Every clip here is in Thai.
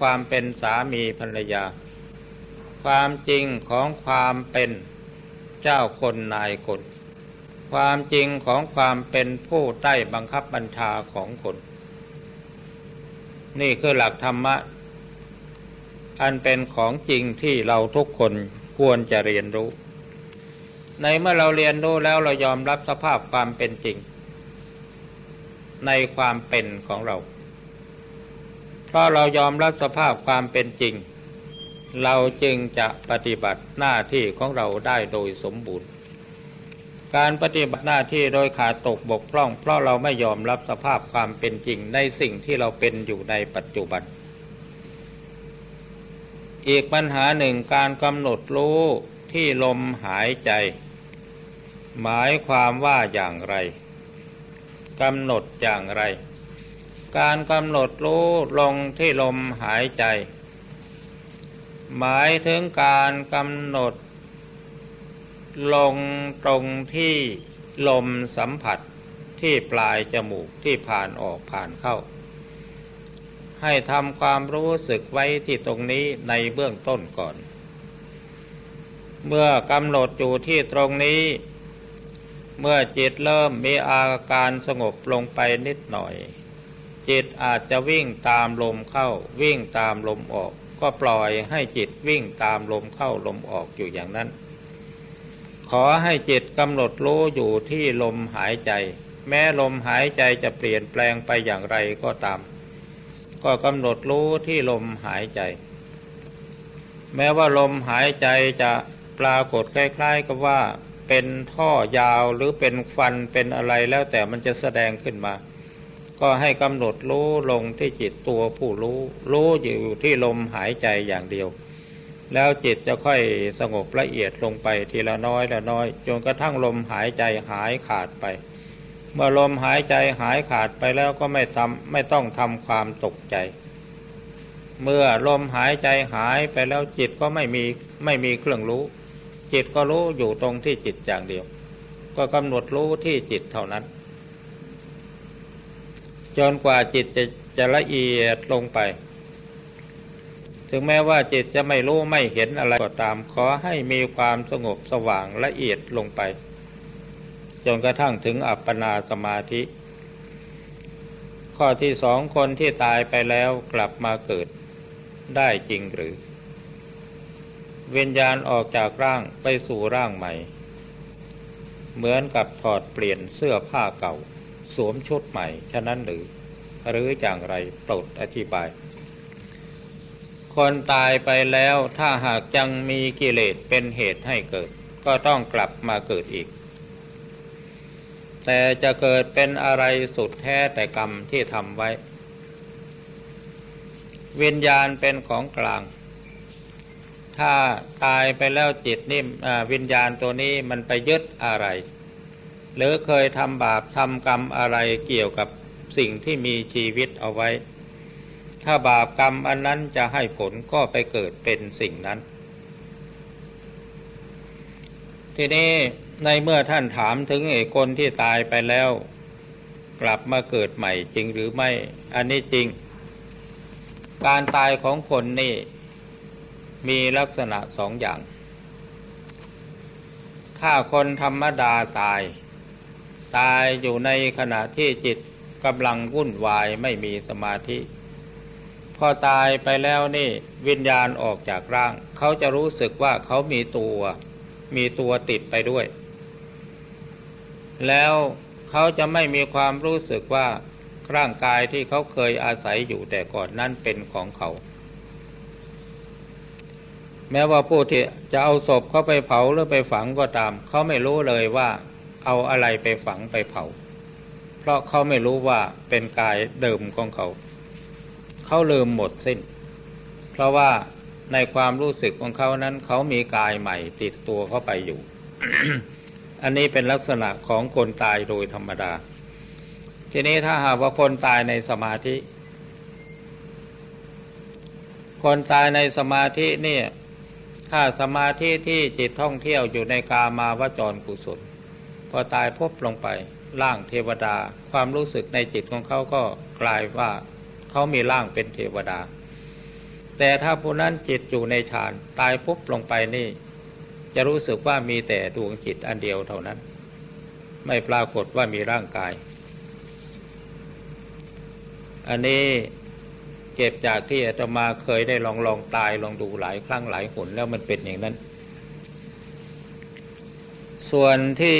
ความเป็นสามีภรรยา ความจริงของความเป็นเจ้าคนนายคน ความจริงของความเป็นผู้ใต้บังคับบัญชาของคน นี่คือหลักธรรมะ อันเป็นของจริงที่เราทุกคนควรจะเรียนรู้ ในเมื่อเราเรียนรู้แล้วเรายอมรับสภาพความเป็นจริง ในความเป็นของเรา ราะเรายอมรับสภาพความเป็นจริง เราจึงจะปฏิบัติหน้าที่ของเราได้โดยสมบูรณ์ การปฏิบัติหน้าที่โดยขาดตกบกพร่อง เพราะเราไม่ยอมรับสภาพความเป็นจริงในสิ่งที่เราเป็นอยู่ในปัจจุบัน อีกปัญหาหนึ่งการกำหนดรู้ที่ลมหายใจ หมายความว่าอย่างไรกำหนดอย่างไร การกำหนดรู้ลงที่ลมหายใจ หมายถึงการกำหนด ลงตรงที่ลมสัมผัสที่ปลายจมูกที่ผ่านออกผ่านเข้า ให้ทำความรู้สึกไว้ที่ตรงนี้ในเบื้องต้นก่อน เมื่อกำหนดอยู่ที่ตรงนี้ เมื่อจิตเริ่มมีอาการสงบลงไปนิดหน่อย จิตอาจจะวิ่งตามลมเข้า วิ่งตามลมออก ก็ปล่อยให้จิตวิ่งตามลมเข้าลมออกอยู่อย่างนั้น ขอให้จิตกำหนดรู้อยู่ที่ลมหายใจ แม้ลมหายใจจะเปลี่ยนแปลงไปอย่างไรก็ตาม ก็กำหนดรู้ที่ลมหายใจ แม้ว่าลมหายใจจะปรากฏคล้ายๆกับว่าเป็นท่อยาวหรือเป็นฟันเป็นอะไรแล้วแต่มันจะแสดงขึ้นมา ก็ให้กำหนดรู้ลงที่จิตตัวผู้รู้ รู้อยู่ที่ลมหายใจอย่างเดียว แล้วจิตจะค่อยสงบละเอียดลงไปทีละน้อยละน้อยจนกระทั่งลมหายใจหายขาดไปเมื่อลมหายใจหายขาดไปแล้วก็ไม่ทำไม่ต้องทำความตกใจ เมื่อลมหายใจหายไปแล้วจิตก็ไม่มีไม่มีเครื่องรู้ จิตก็รู้อยู่ตรงที่จิตอย่างเดียว ก็กำหนดรู้ที่จิตเท่านั้น จนกว่าจิตจะจะละเอียดลงไป ถึงแม้ว่าจิตจะไม่รู้ไม่เห็นอะไรก็ตาม ขอให้มีความสงบสว่างละเอียดลงไป จนกระทั่งถึงอัปปนาสมาธิ ข้อที่สองคนที่ตายไปแล้วกลับมาเกิดได้จริงหรือ เวิญญาณออกจากร่างไปสู่ร่างใหม่ เหมือนกับถอดเปลี่ยนเสื้อผ้าเก่า สวมชุดใหม่ ฉะนั้นหรือ หรืออย่างไรโปรดอธิบาย คนตายไปแล้วถ้าหากยังมีกิเลสเป็นเหตุให้เกิด ก็ต้องกลับมาเกิดอีก แต่จะเกิดเป็นอะไรสุดแท้แต่กรรมที่ทำไว้ วิญญาณเป็นของกลางถ้าตายไปแล้วจิตนี่วิญญาณตัวนี้มันไปยึดอะไร หรือเคยทำบาปทำกรรมอะไรเกี่ยวกับสิ่งที่มีชีวิตเอาไว้ ถ้าบาปกรรมอันนั้นจะให้ผลก็ไปเกิดเป็นสิ่งนั้น ทีนี้ในเมื่อท่านถามถึงไอ้คนที่ตายไปแล้ว กลับมาเกิดใหม่จริงหรือไม่ อันนี้จริง การตายของคนนี่มีลักษณะสองอย่าง ถ้าคนธรรมดาตาย ตายอยู่ในขณะที่จิตกำลังวุ่นวายไม่มีสมาธิ พอตายไปแล้วนี่วิญญาณออกจากร่าง เขาจะรู้สึกว่าเขามีตัว มีตัวติดไปด้วย แล้วเขาจะไม่มีความรู้สึกว่าร่างกายที่เขาเคยอาศัยอยู่แต่ก่อนนั้นเป็นของเขา แม้ว่าผู้ที่จะเอาศพเขาไปเผาหรือไปฝังก็ตาม เขาไม่รู้เลยว่า เอาอะไรไปฝังไปเผา เพราะเขาไม่รู้ว่าเป็นกายเดิมของเขา เขาลืมหมดสิ้น เพราะว่าในความรู้สึกของเขานั้นเขามีกายใหม่ติดตัวเข้าไปอยู่ อันนี้เป็นลักษณะของคนตายโดยธรรมดา ทีนี้ถ้าหากว่าคนตายในสมาธิ คนตายในสมาธินี่ถ้าสมาธิที่จิตท่องเที่ยวอยู่ในกามาวจรกุศล อตายพบลงไป ร่างเทวดา ความรู้สึกในจิตของเขาก็กลายว่าเขามีร่างเป็นเทวดา แต่ถ้าผู้นั้นจิตอยู่ในฌานตายปุ๊บลงไปนี่ จะรู้สึกว่ามีแต่ดวงจิตอันเดียวเท่านั้น ไม่ปรากฏว่ามีร่างกาย อันนี้เก็บจากที่อาตมาเคยได้ลองลองตายลองดูหลายครั้งหลายหนแล้วมันเป็นอย่างนั้น ส่วนที่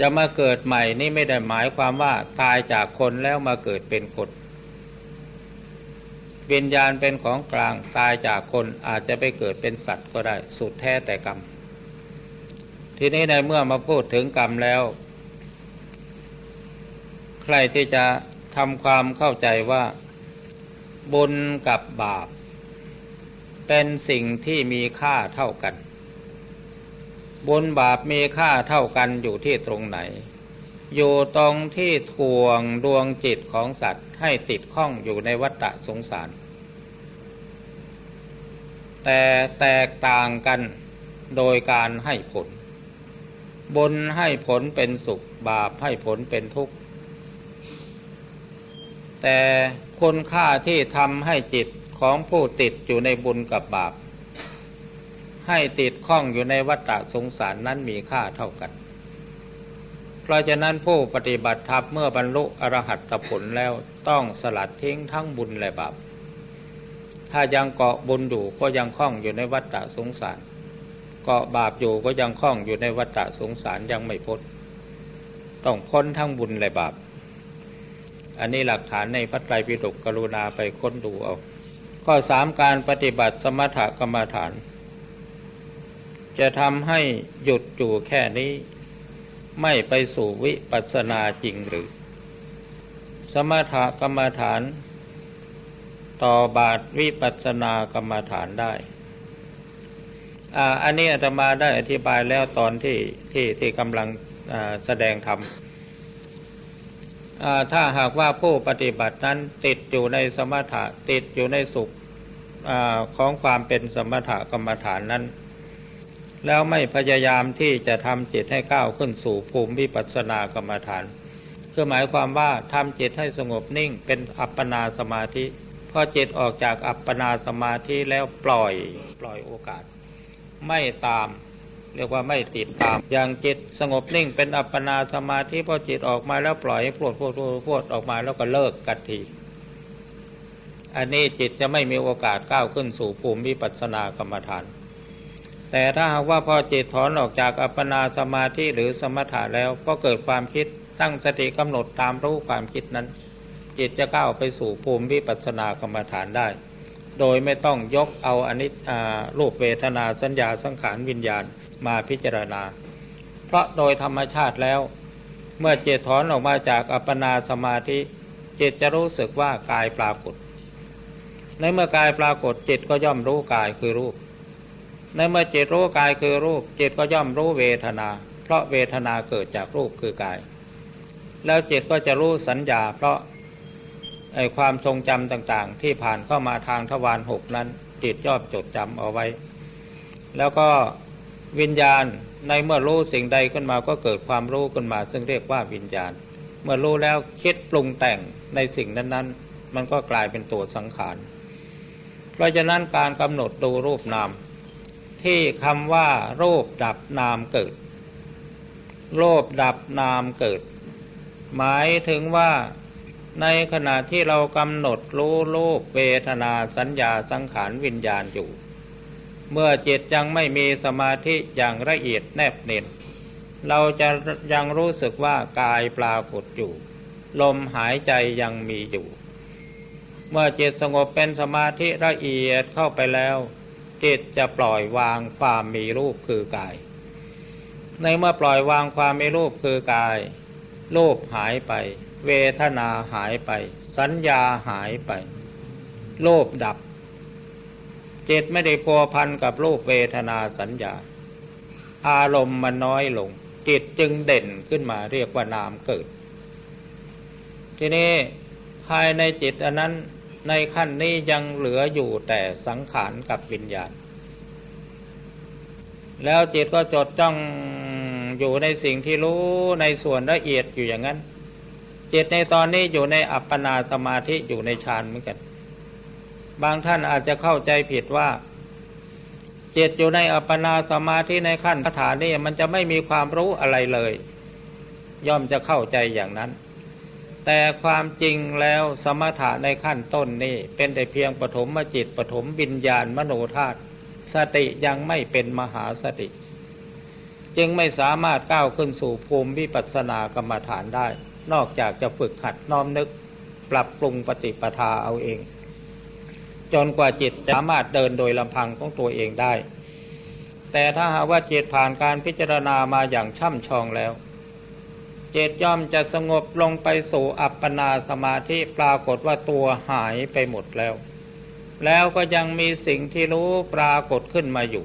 จะมาเกิดใหม่นี่ไม่ได้หมายความว่าตายจากคนแล้วมาเกิดเป็นคนวิญญาณเป็นของกลางตายจากคนอาจจะไปเกิดเป็นสัตว์ก็ได้ สุดแท้แต่กรรม ทีนี้ในเมื่อมาพูดถึงกรรมแล้ว ใครที่จะทำความเข้าใจว่า บุญกับบาป เป็นสิ่งที่มีค่าเท่ากัน บุญบาปมีค่าเท่ากันอยู่ที่ตรงไหน อยู่ตรงที่ทวงดวงจิตของสัตว์ให้ติดข้องอยู่ในวัฏสงสาร แต่แตกต่างกันโดยการให้ผล บุญให้ผลเป็นสุขบาปให้ผลเป็นทุกข์ แต่คุณค่าที่ทำให้จิตของผู้ติดอยู่ในบุญกับบาป ให้ติดข้องอยู่ในวัฏสงสารนั้นมีค่าเท่ากัน เพราะฉะนั้นผู้ปฏิบัติธรรมเมื่อบรรลุอรหัตผลแล้วต้องสลัดทิ้งทั้งบุญและบาป ถ้ายังเกาะบุญอยู่ก็ยังคล้องอยู่ในวัฏสงสาร เกาะบาปอยู่ก็ยังคล้องอยู่ในวัฏสงสารยังไม่พ้น ต้องพ้นทั้งบุญและบาป อันนี้หลักฐานในพระไตรปิฎกกรุณาไปค้นดูเอา ข้อสามการปฏิบัติสมถกรรมฐาน จะทำให้หยุดอยู่แค่นี้ ไม่ไปสู่วิปัสสนาจริงหรือ สมถกรรมฐาน ต่อบาทวิปัสสนากรรมฐานได้อันนี้อาตมาได้อธิบายแล้วตอนที่ที่ที่กำลังแสดงธรรมถ้าหากว่าผู้ปฏิบัตินั้นติดอยู่ในสมถะติดอยู่ในสุขอของความเป็นสมถะกรรมฐานนั้น แล้วไม่พยายามที่จะทำจิตให้ก้าวขึ้นสู่ภูมิวิปัสสนากรรมฐานคือหมายความว่าทำจิตให้สงบนิ่งเป็นอัปปนาสมาธิพอจิตออกจากอัปปนาสมาธิแล้วปล่อยปล่อยโอกาส ไม่ตาม เรียกว่าไม่ติดตาม อย่างจิตสงบนิ่ง เป็นอัปปนาสมาธิพอจิตออกมาแล้วปล่อยให้พวดพวดพวดออกมาแล้วก็เลิกกันทีอันนี้จิตจะไม่มีโอกาสก้าวขึ้นสู่ภูมิวิปัสสนากรรมฐาน แต่ถ้าหากว่าพอจิตถอนออกจากอัปปนาสมาธิหรือสมถะแล้วก็เกิดความคิดตั้งสติกำหนดตามรู้ความคิดนั้น จิตจะก้าวไปสู่ภูมิวิปัสสนากรรมฐานได้ โดยไม่ต้องยกเอาอนิจรูปเวทนาสัญญาสังขารวิญญาณมาพิจารณา เพราะโดยธรรมชาติแล้ว เมื่อจิตถอนออกมาจากอัปปนาสมาธิจิตจะรู้สึกว่ากายปรากฏ ในเมื่อกายปรากฏจิตก็ย่อมรู้กายคือรูป ในเมื่อจิตรู้กายคือรูป จิตก็ย่อมรู้เวทนา เพราะเวทนาเกิดจากรูปคือกาย แล้วจิตก็จะรู้สัญญา เพราะไอความทรงจำต่างๆ ที่ผ่านเข้ามาทางทวารหกนั้น จิตย่อมจดจำเอาไว้ แล้วก็วิญญาณในเมื่อรู้สิ่งใดขึ้นมาก็เกิดความรู้ขึ้นมา ซึ่งเรียกว่าวิญญาณ เมื่อรู้แล้วคิดปรุงแต่งในสิ่งนั้นๆ มันก็กลายเป็นตัวสังขาร เพราะฉะนั้นการกำหนดดูรูปนาม ที่คำว่า รูปดับนามเกิดรูปดับนามเกิด หมายถึงว่าในขณะที่เรากำหนดรู้รูปเวทนาสัญญาสังขารวิญญาณอยู่ เมื่อจิตยังไม่มีสมาธิอย่างละเอียดแนบเน้นเราจะยังรู้สึกว่ากายปรากฏอยู่ ลมหายใจยังมีอยู่ เมื่อจิตสงบเป็นสมาธิละเอียดเข้าไปแล้ว จิตจะปล่อยวางความมีรูปคือกาย ในเมื่อปล่อยวางความมีรูปคือกาย รูปหายไป เวทนาหายไป สัญญาหายไป โลภดับ จิตไม่ได้พัวพันกับรูปเวทนาสัญญา อารมณ์มันน้อยลง จิตจึงเด่นขึ้นมาเรียกว่านามเกิด ทีนี้ภายในจิตอันนั้น ในขั้นนี้ยังเหลืออยู่แต่สังขารกับวิญญาณ แล้วจิตก็จดจ้องอยู่ในสิ่งที่รู้ในส่วนละเอียดอยู่อย่างนั้น จิตในตอนนี้อยู่ในอัปปนาสมาธิอยู่ในฌานเหมือนกัน บางท่านอาจจะเข้าใจผิดว่าจิตอยู่ในอัปปนาสมาธิในขั้นคาถานี่มันจะไม่มีความรู้อะไรเลย ย่อมจะเข้าใจอย่างนั้น แต่ความจริงแล้วสมถะในขั้นต้นนี่เป็นแต่เพียงปฐมจิตปฐมวิญญาณมโนธาตุสติยังไม่เป็นมหาสติ จึงไม่สามารถก้าวขึ้นสู่ภูมิวิปัสสนากรรมฐานได้ นอกจากจะฝึกหัดน้อมนึก ปรับปรุงปฏิปทาเอาเอง จนกว่าจิตสามารถเดินโดยลำพังของตัวเองได้ แต่ถ้าหากว่าจิตผ่านการพิจารณามาอย่างช่ำชองแล้ว จิตย่อมจะสงบลงไปสู่อัปปนาสมาธิปรากฏว่าตัวหายไปหมดแล้ว แล้วก็ยังมีสิ่งที่รู้ปรากฏขึ้นมาอยู่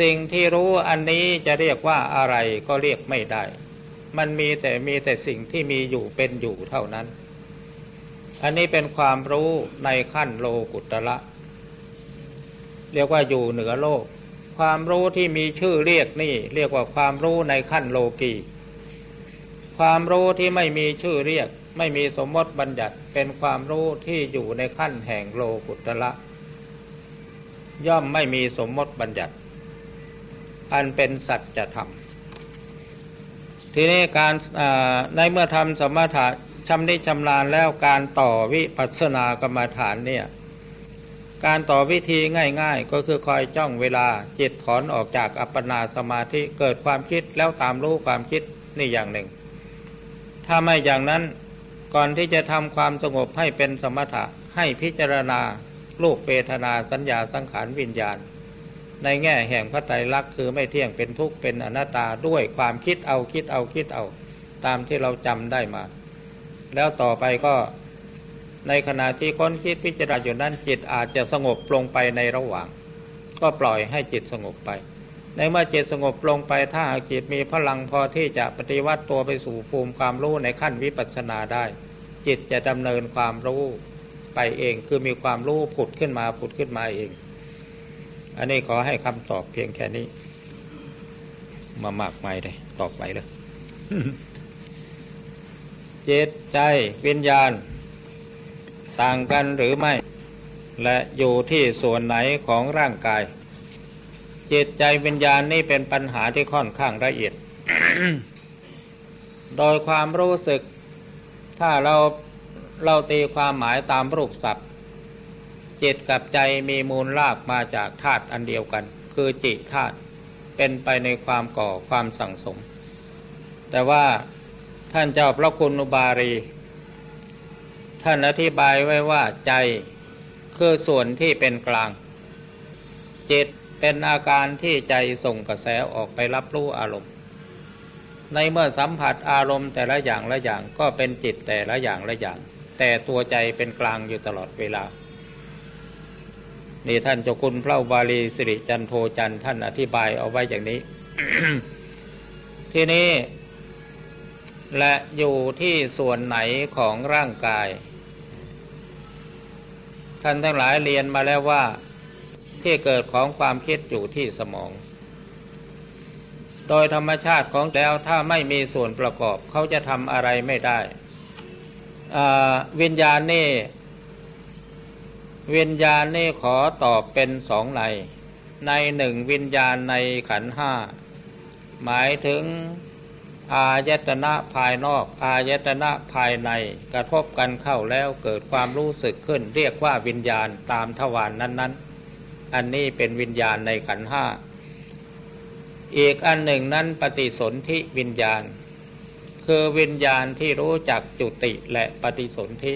สิ่งที่รู้อันนี้จะเรียกว่าอะไรก็เรียกไม่ได้ มันมีแต่มีแต่สิ่งที่มีอยู่เป็นอยู่เท่านั้น อันนี้เป็นความรู้ในขั้นโลกุตระเรียกว่าอยู่เหนือโลก ความรู้ที่มีชื่อเรียกนี่ เรียกว่าความรู้ในขั้นโลกี ความรู้ที่ไม่มีชื่อเรียก ไม่มีสมมติบัญญัติเป็นความรู้ที่อยู่ในขั้นแห่งโลกุตระย่อมไม่มีสมมติบัญญัติ อันเป็นสัจธรรมทีนี้การในเมื่อทำสมถะชำนิชำนาญแล้วการต่อวิปัสสนากรรมฐานเนี่ยการต่อวิธีง่าย ๆ ก็คือคอยจ้องเวลาจิตถอนออกจากอัปปนาสมาธิเกิดความคิดแล้วตามรู้ความคิดนี่อย่างหนึ่ง ถ้าไม่อย่างนั้นก่อนที่จะทำความสงบให้เป็นสมถะให้พิจารณาลูกเปทนาสัญญาสังขารวิญญาณ ในแง่แห่งพระไตรลักษณ์คือไม่เที่ยงเป็นทุกข์เป็นอนัตตาด้วยความคิดเอาคิดเอาคิดเอา ตามที่เราจำได้มา แล้วต่อไปก็ในขณะที่ค้นคิดพิจารณาอยู่นั้นจิตอาจจะสงบลงไปในระหว่าง ก็ปล่อยให้จิตสงบไป ในเมื่อจิตสงบลงไปถ้าหากจิตมีพลังพอที่จะปฏิวัติตัวไปสู่ภูมิความรู้ในขั้นวิปัสสนาได้ จิตจะดำเนินความรู้ไปเอง คือมีความรู้ผุดขึ้นมาผุดขึ้นมาเอง อันนี้ขอให้คำตอบเพียงแค่นี้ มามากมายเลยตอบไปเลยจิตใจวิญญาณ ต่างกันหรือไม่ และอยู่ที่ส่วนไหนของร่างกาย จิตใจวิญญาณนี่เป็นปัญหาที่ค่อนข้างละเอียด โดยความรู้สึก ถ้าเราเราตีความหมายตามรูปศัพท์จิตกับใจมีมูลรากมาจากธาตุอันเดียวกัน คือจิตธาตุเป็นไปในความก่อความสั่งสม แต่ว่าท่านเจ้าพระคุณอุบารี ท่านอธิบายไว้ว่าใจคือส่วนที่เป็นกลางจิต เป็นอาการที่ใจส่งกระแสออกไปรับรู้อารมณ์ ในเมื่อสัมผัสอารมณ์แต่ละอย่างละอย่างก็เป็นจิตแต่ละอย่างละอย่าง แต่ตัวใจเป็นกลางอยู่ตลอดเวลานี่ท่านเจ้าคุณพระบาลีสิริจันโทจันท่านอธิบายเอาไว้อย่างนี้ ที่นี้และอยู่ที่ส่วนไหนของร่างกาย ท่านทั้งหลายเรียนมาแล้วว่า ที่เกิดของความคิดอยู่ที่สมอง โดยธรรมชาติของแล้วถ้าไม่มีส่วนประกอบเขาจะทำอะไรไม่ได้ วิญญาณนี่วิญญาณนี่ขอตอบเป็นสองในในหนึ่งวิญญาณในขันห้าหมายถึงอายตนะภายนอก อายตนะภายในกระทบกันเข้าแล้วเกิดความรู้สึกขึ้น เรียกว่าวิญญาณตามทวารนนั้นๆ อันนี้เป็นวิญญาณในขันห้า อีกอันหนึ่งนั้นปฏิสนธิวิญญาณ คือวิญญาณที่รู้จักจุติและปฏิสนธิ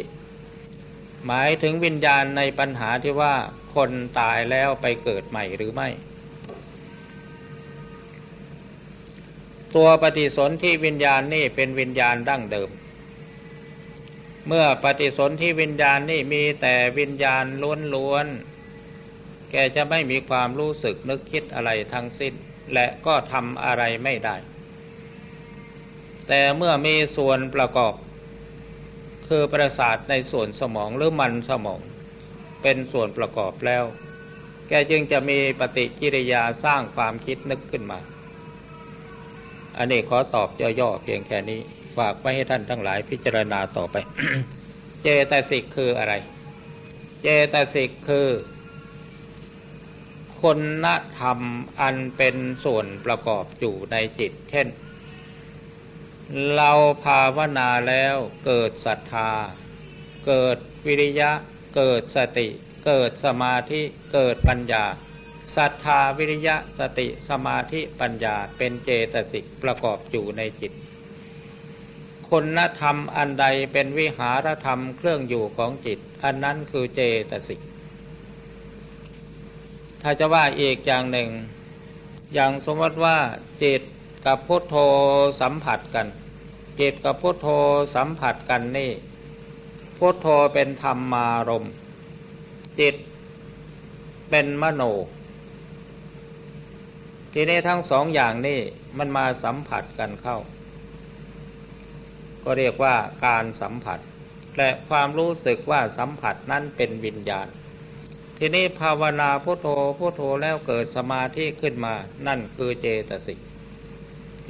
หมายถึงวิญญาณในปัญหาที่ว่าคนตายแล้วไปเกิดใหม่หรือไม่ ตัวปฏิสนธิวิญญาณนี่เป็นวิญญาณดั้งเดิมเมื่อปฏิสนธิวิญญาณนี่มีแต่วิญญาณล้วนๆ แกจะไม่มีความรู้สึกนึกคิดอะไรทั้งสิ้น และก็ทำอะไรไม่ได้ แต่เมื่อมีส่วนประกอบ คือประสาทในส่วนสมองหรือมันสมอง เป็นส่วนประกอบแล้ว แกจึงจะมีปฏิกิริยาสร้างความคิดนึกขึ้นมา อันนี้ขอตอบย่อๆเพียงแค่นี้ ฝากไว้ให้ท่านทั้งหลายพิจารณาต่อไป เจตสิกคืออะไร เจตสิกคือ คุณธรรมอันเป็นส่วนประกอบอยู่ในจิต เช่น เราภาวนาแล้วเกิดศรัทธา เกิดวิริยะ เกิดสติ เกิดสมาธิ เกิดปัญญาศรัทธาวิริยะสติสมาธิปัญญาเป็นเจตสิกประกอบอยู่ในจิต คุณธรรมอันใดเป็นวิหารธรรมเครื่องอยู่ของจิต อันนั้นคือเจตสิก ถ้าจะว่าอีกอย่างหนึ่ง อย่างสมมติว่าจิตกับพุทโธสัมผัสกันจิตกับพุทโธสัมผัสกันนี่พุทโธเป็นธรรมารมจิตเป็นมโน ทีนี้ทั้งสองอย่างนี่มันมาสัมผัสกันเข้า ก็เรียกว่าการสัมผัส และความรู้สึกว่าสัมผัสนั้นเป็นวิญญาณ ทีนี้ภาวนาพุโทโธพุโทโธแล้วเกิดสมาธิขึ้นมา นั่นคือเจตสิก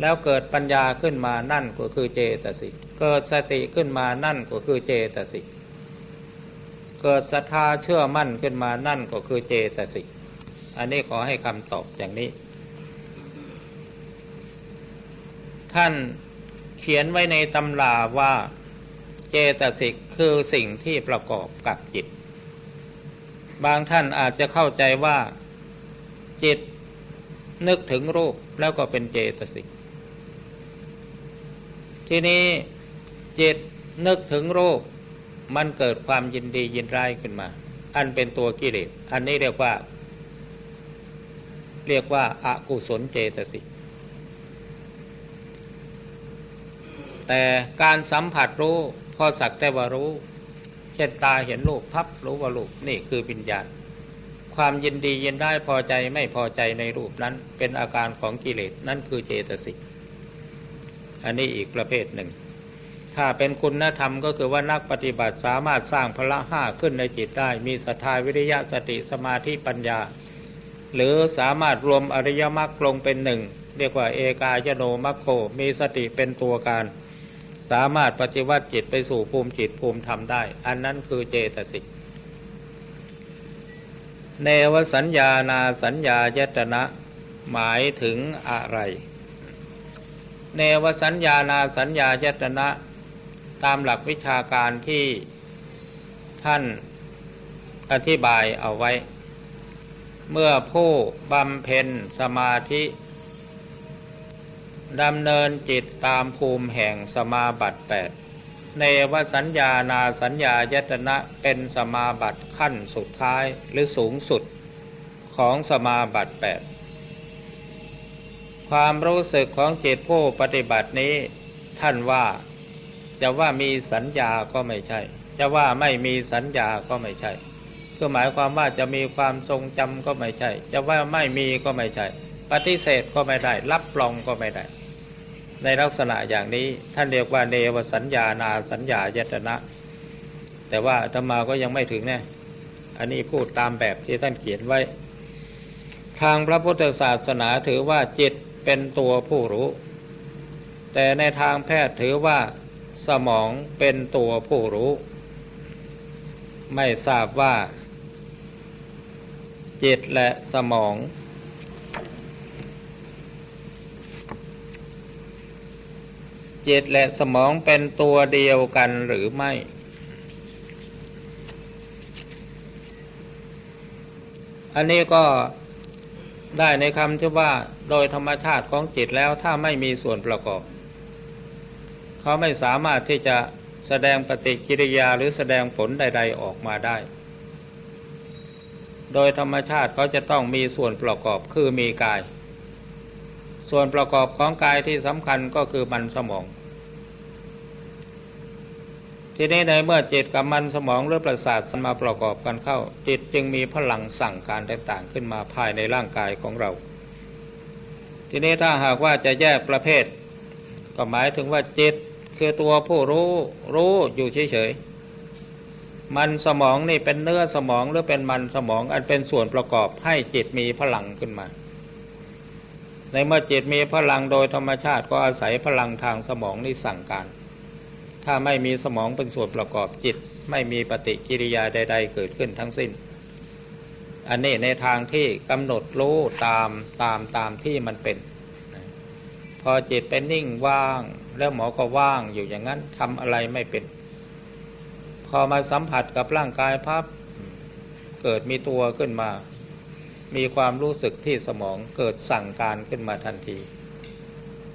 แล้วเกิดปัญญาขึ้นมานั่นก็คือเจตสิกเกิดสติขึ้นมานั่นก็คือเจตสิกเกิดศรัทธาเชื่อมั่นขึ้นมานั่นก็คือเจตสิกอันนี้ขอให้คำตอบอย่างนี้ ท่านเขียนไว้ในตำราว่าเจตสิกคือสิ่งที่ประกอบกับจิต บางท่านอาจจะเข้าใจว่าจิตนึกถึงรูปแล้วก็เป็นเจตสิก ทีนี้จิตนึกถึงรูปมันเกิดความยินดียินร้ายขึ้นมา อันเป็นตัวกิเลส อันนี้เรียกว่า เรียกว่าอากุศลเจตสิก แต่การสัมผัสรู้พอสักแต่ว่ารู้ เช่นตาเห็นรูปพับรู้ว่ารูปนี่คือวิญญาณ ความยินดียินได้พอใจไม่พอใจในรูปนั้นเป็นอาการของกิเลสนั่นคือเจตสิกอันนี้อีกประเภทหนึ่ง ถ้าเป็นคุณธรรมก็คือว่านักปฏิบัติสามารถสร้างพละห้าขึ้นในจิตได้ มีศรัทธาวิริยะสติสมาธิปัญญา หรือสามารถรวมอริยมรรคลงเป็นหนึ่งเรียกว่าเอกายโนมัคโคมีสติเป็นตัวการ สามารถปฏิวัติจิตไปสู่ภูมิจิตภูมิธรรมได้ อันนั้นคือเจตสิกเนวสัญญานาสัญญายตนะหมายถึงอะไร เนวสัญญานาสัญญายตนะ ตามหลักวิชาการที่ท่านอธิบายเอาไว้ เมื่อผู้บำเพ็ญสมาธิ ดำเนินจิตตามภูมิแห่งสมาบัติแปดในวสัญญานาสัญญายตนะเป็นสมาบัติขั้นสุดท้ายหรือสูงสุดของสมาบัติแปดความรู้สึกของจิตผู้ปฏิบัตินี้ท่านว่าจะว่ามีสัญญาก็ไม่ใช่ จะว่าไม่มีสัญญาก็ไม่ใช่คือหมายความว่าจะมีความทรงจำก็ไม่ใช่ จะว่าไม่มีก็ไม่ใช่ ปฏิเสธก็ไม่ได้ รับรองก็ไม่ได้ ในลักษณะอย่างนี้ท่านเรียกว่าเนวสัญญานาสัญญายตนะ แต่ว่าธรรมาก็ยังไม่ถึงแน่อันนี้พูดตามแบบที่ท่านเขียนไว้ ทางพระพุทธศาสนาถือว่าจิตเป็นตัวผู้รู้ แต่ในทางแพทย์ถือว่าสมองเป็นตัวผู้รู้ ไม่ทราบว่า จิตและสมอง จิตและสมองเป็นตัวเดียวกันหรือไม่ อันนี้ก็ได้ในคำที่ว่าโดยธรรมชาติของจิตแล้วถ้าไม่มีส่วนประกอบ เขาไม่สามารถที่จะแสดงปฏิกิริยาหรือแสดงผลใด ๆออกมาได้ โดยธรรมชาติเขาจะต้องมีส่วนประกอบคือมีกาย ส่วนประกอบของกายที่สำคัญก็คือมันสมอง ทีนี้ในเมื่อจิตกับมันสมองหรือประสาทมาประกอบกันเข้า จิตจึงมีพลังสั่งการต่างๆขึ้นมาภายในร่างกายของเรา ทีนี้ถ้าหากว่าจะแยกประเภท ก็หมายถึงว่าจิตคือตัวผู้รู้รู้อยู่เฉยๆมันสมองนี่เป็นเนื้อสมองหรือเป็นมันสมองอันเป็นส่วนประกอบให้จิตมีพลังขึ้นมา ในเมื่อจิตมีพลังโดยธรรมชาติก็อาศัยพลังทางสมองนี่สั่งการ ถ้าไม่มีสมองเป็นส่วนประกอบจิต ไม่มีปฏิกิริยาใด ๆ เกิดขึ้นทั้งสิ้น อันนี้ในทางที่กำหนดรู้ตามตามตามที่มันเป็น พอจิตเป็นนิ่งว่าง แล้วหมอก็ว่างอยู่อย่างนั้นทำอะไรไม่เป็น พอมาสัมผัสกับร่างกายพับเกิดมีตัวขึ้นมา มีความรู้สึกที่สมองเกิดสั่งการขึ้นมาทันที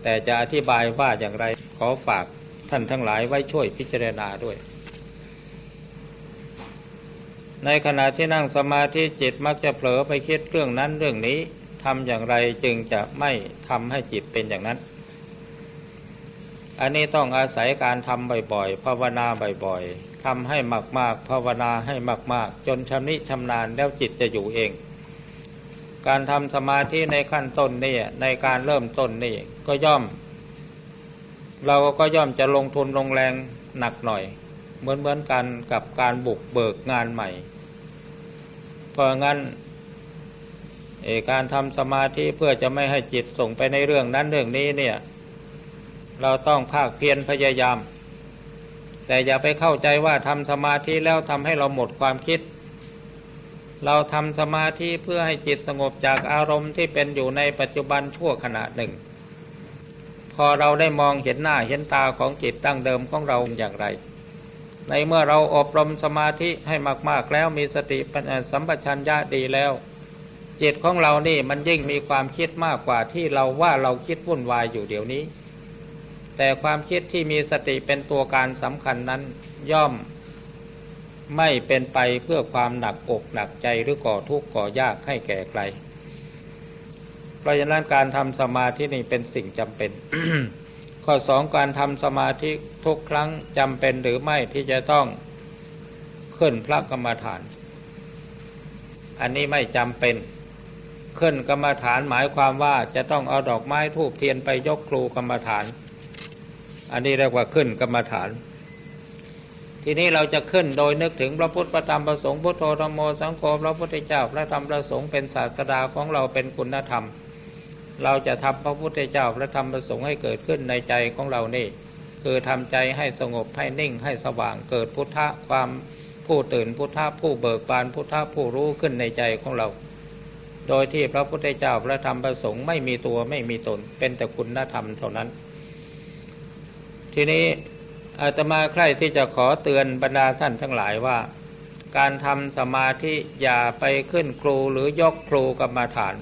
แต่จะอธิบายว่าอย่างไรขอฝากท่านทั้งหลายไว้ช่วยพิจารณาด้วย ในขณะที่นั่งสมาธิจิตมักจะเผลอไปคิดเรื่องนั้นเรื่องนี้ทำอย่างไรจึงจะไม่ทำให้จิตเป็นอย่างนั้น อันนี้ต้องอาศัยการทำบ่อยๆ ภาวนาบ่อยๆทำให้มากๆ ภาวนาให้มากๆ จนชำนิชำนาญแล้วจิตจะอยู่เอง การทำสมาธิในขั้นต้นนี่ในการเริ่มต้นนี่ก็ย่อม เราก็ย่อมจะลงทุนลงแรงหนักหน่อย เหมือนเหมือนกันกับการบุกเบิกงานใหม่ เพราะงั้นการทำสมาธิเพื่อจะไม่ให้จิตส่งไปในเรื่องนั้นเรื่องนี้เนี่ย เราต้องภาคเพียรพยายาม แต่อย่าไปเข้าใจว่าทำสมาธิแล้วทำให้เราหมดความคิด เราทำสมาธิเพื่อให้จิตสงบจากอารมณ์ที่เป็นอยู่ในปัจจุบันชั่วขณะหนึ่ง พอเราได้มองเห็นหน้าเห็นตาของจิตตั้งเดิมของเราอย่างไร ในเมื่อเราอบรมสมาธิให้มาก ๆ แล้วมีสติสัมปชัญญะดีแล้ว จิตของเรานี่มันยิ่งมีความคิดมากกว่าที่เราว่าเราคิดวุ่นวายอยู่เดี๋ยวนี้ แต่ความคิดที่มีสติเป็นตัวการสำคัญนั้นย่อม ไม่เป็นไปเพื่อความหนักอกหนักใจหรือก่อทุกข์ก่อยากให้แก่ใครเพราะฉะนั้นการทำสมาธินี่เป็นสิ่งจำเป็น ข้อสองการทำสมาธิทุกครั้งจำเป็นหรือไม่ที่จะต้องขึ้นพระกรรมฐาน อันนี้ไม่จำเป็น ขึ้นกรรมฐานหมายความว่าจะต้องเอาดอกไม้ทูบเทียนไปยกครูกรรมฐาน อันนี้เรียกว่าขึ้นกรรมฐาน ทีนี้เราจะขึ้นโดยนึกถึงพระพุทธประธรรมประสงค์พุทโธธรรมโมสังโฆพระพุทธเจ้าพระธรรมประสงค์เป็นศาสดาของเราเป็นคุณธรรม เราจะทำพระพุทธเจ้าพระธรรมประสงค์ให้เกิดขึ้นในใจของเรานี่ คือทำใจให้สงบให้นิ่งให้สว่างเกิดพุทธะความผู้ตื่นพุทธะผู้เบิกบานพุทธะผู้รู้ขึ้นในใจของเรา โดยที่พระพุทธเจ้าพระธรรมประสงค์ไม่มีตัวไม่มีตน เป็นแต่คุณธรรมเท่านั้น ทีนี้ อาตมาใคร่ที่จะขอเตือนบรรดาท่านทั้งหลายว่า การทำสมาธิอย่าไปขึ้นครูหรือยกครูกรรมาฐาน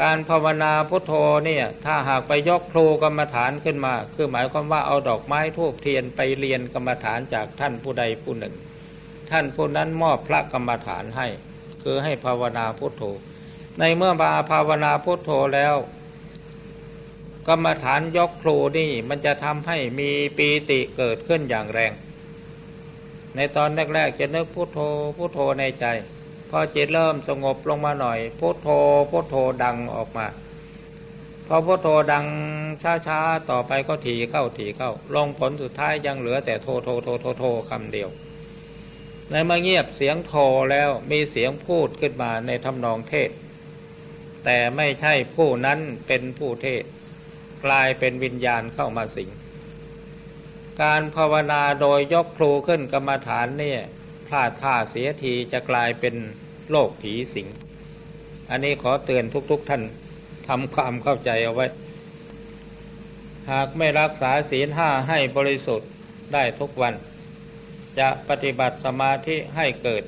การภาวนาพุทโธเนี่ยถ้าหากไปยกครูกรรมฐานขึ้นมา คือหมายความว่าเอาดอกไม้ทูบเทียนไปเรียนกรรมฐานจากท่านผู้ใดผู้หนึ่ง ท่านผู้นั้นมอบพระกรรมฐานให้ คือให้ภาวนาพุทโธ ในเมื่อมาภาวนาพุทโธแล้ว กรรมฐานยกครูนี่มันจะทำให้มีปีติเกิดขึ้นอย่างแรง ในตอนแรกๆจะนึกพุทโธพุทโธในใจ พอจิตเริ่มสงบลงมาหน่อยพุทโธพุทโธดังออกมา พอพุทโธดังช้าๆต่อไปก็ถีเข้าถีเข้า ลงผลสุดท้ายยังเหลือแต่โทโทโทโทโทคำเดียว ในเมื่อเงียบเสียงโทแล้วมีเสียงพูดขึ้นมาในทำนองเทศ แต่ไม่ใช่ผู้นั้นเป็นผู้เทศ กลายเป็นวิญญาณเข้ามาสิง การภาวนาโดยยกครูขึ้นกรรมฐานเนี่ยพลาดท่าเสียทีจะกลายเป็นโลกผีสิง อันนี้ขอเตือนทุกๆทท่านทำความเข้าใจเอาไว้ หากไม่รักษาศีลห้าให้บริสุทธิ์ได้ทุกวัน จะปฏิบัติสมาธิให้เกิด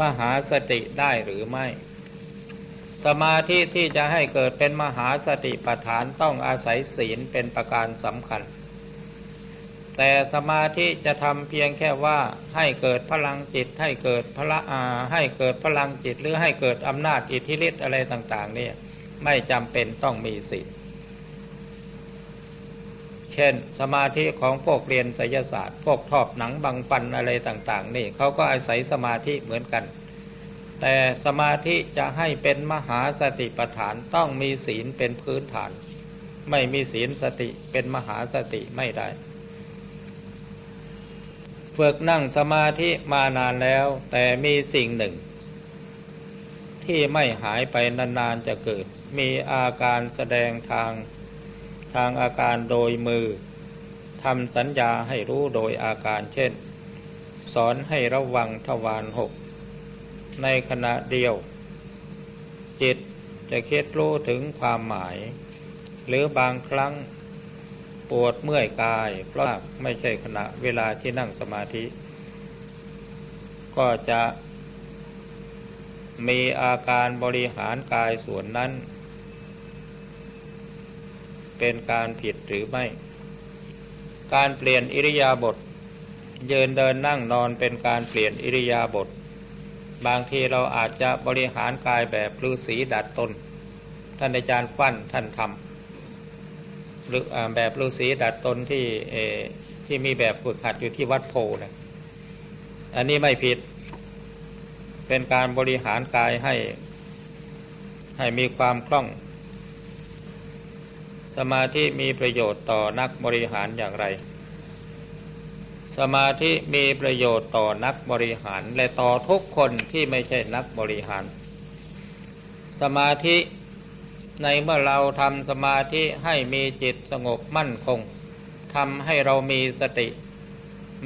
มหาสติได้หรือไม่ สมาธิที่จะให้เกิดเป็นมหาสติปัฏฐานต้องอาศัยศีลเป็นประการสำคัญ แต่สมาธิจะทำเพียงแค่ว่าให้เกิดพลังจิตให้เกิดพละอาให้เกิดพลังจิตหรือให้เกิดอำนาจอิทธิฤทธิ์อะไรต่างๆเนี่ยไม่จำเป็นต้องมีศีลเช่น สมาธิของพวกเรียนไสยศาสตร์ พวกทอบหนังบังฟันอะไรต่าง ๆ นี่เขาก็อาศัยสมาธิเหมือนกัน แต่สมาธิจะให้เป็นมหาสติปัฏฐานต้องมีศีลเป็นพื้นฐาน ไม่มีศีลสติเป็นมหาสติไม่ได้ ฝึกนั่งสมาธิมานานแล้ว แต่มีสิ่งหนึ่ง ที่ไม่หายไปนานๆจะเกิด มีอาการแสดงทางทางอาการโดยมือททำสัญญาให้รู้โดยอาการเช่น สอนให้ระวังทวารหก ในขณะเดียว จิตจะคิดรู้ถึงความหมาย หรือบางครั้งปวดเมื่อยกาย เพราะไม่ใช่ขณะเวลาที่นั่งสมาธิ ก็จะมีอาการบริหารกายส่วนนั้น เป็นการผิดหรือไม่ การเปลี่ยนอิริยาบถยืนเดินนั่งนอนเป็นการเปลี่ยนอิริยาบถ บางทีเราอาจจะบริหารกายแบบฤาษีดัดตน ท่านอาจารย์ฟั่นท่านทำหรือแบบฤาษีดัดตนที่ที่มีแบบฝึกหัดอยู่ที่วัดโพนะอันนี้ไม่ผิด เป็นการบริหารกายให้ให้มีความคล่อง สมาธิมีประโยชน์ต่อนักบริหารอย่างไร สมาธิมีประโยชน์ต่อนักบริหาร และต่อทุกคนที่ไม่ใช่นักบริหาร สมาธิในเมื่อเราทำสมาธิให้มีจิตสงบมั่นคงทำให้เรามีสติ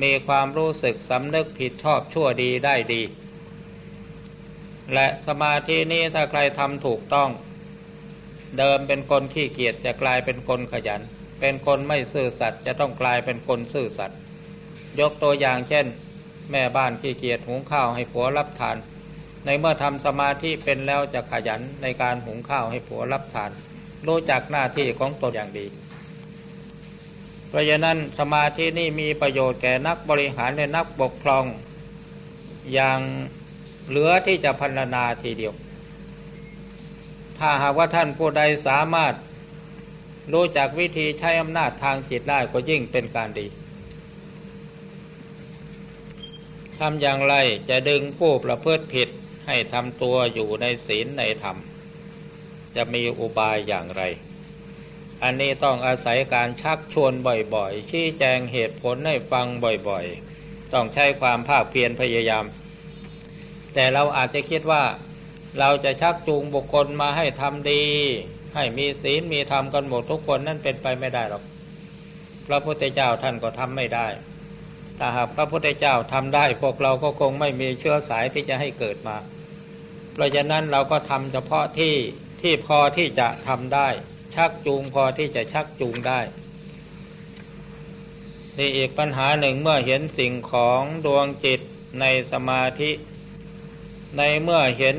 มีความรู้สึกสำนึกผิดชอบชั่วดีได้ดี และสมาธินี้ถ้าใครทำถูกต้อง เดิมเป็นคนขี้เกียจจะกลายเป็นคนขยัน เป็นคนไม่ซื่อสัตย์จะต้องกลายเป็นคนซื่อสัตย์ ยกตัวอย่างเช่น แม่บ้านขี้เกียจหุงข้าวให้ผัวรับทาน ในเมื่อทำสมาธิเป็นแล้วจะขยันในการหุงข้าวให้ผัวรับทาน รู้จักหน้าที่ของตนอย่างดี เพราะฉะนั้นสมาธินี่มีประโยชน์แก่นักบริหารและนักปกครอง อย่างเหลือที่จะพันนาทีเดียว ถ้าหากว่าท่านผู้ใดสามารถรู้จักวิธีใช้อำนาจทางจิตได้ก็ยิ่งเป็นการดี ทำอย่างไรจะดึงผู้ประพฤติผิดให้ทำตัวอยู่ในศีลในธรรม จะมีอุบายอย่างไร อันนี้ต้องอาศัยการชักชวนบ่อยๆ ชี้แจงเหตุผลให้ฟังบ่อยๆ ต้องใช้ความภาคเพียรพยายาม แต่เราอาจจะคิดว่า เราจะชักจูงบุคคลมาให้ทำดี ให้มีศีลมีธรรมกันหมดทุกคนนั่นเป็นไปไม่ได้หรอกพระพุทธเจ้าท่านก็ทำไม่ได้ ถ้าหากพระพุทธเจ้าทำได้ พวกเราก็คงไม่มีเชื้อสายที่จะให้เกิดมา เพราะฉะนั้นเราก็ทำเฉพาะที่ที่พอที่จะทำได้ ชักจูงพอที่จะชักจูงได้นี่อีกปัญหาหนึ่งเมื่อเห็นสิ่งของดวงจิตในสมาธิ ในเมื่อเห็น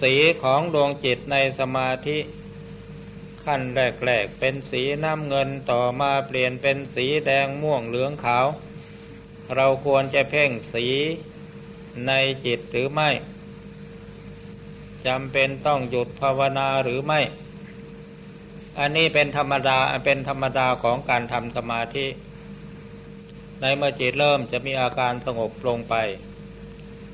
สีของดวงจิตในสมาธิ ขั้นแรกๆเป็นสีน้ำเงินต่อมาเปลี่ยนเป็นสีแดงม่วงเหลืองขาว เราควรจะเพ่งสีในจิตหรือไม่จำเป็นต้องหยุดภาวนาหรือไม่ อันนี้เป็นธรรมดาเป็นธรรมดาของการทำสมาธิ ในเมื่อจิตเริ่มจะมีอาการสงบลงไป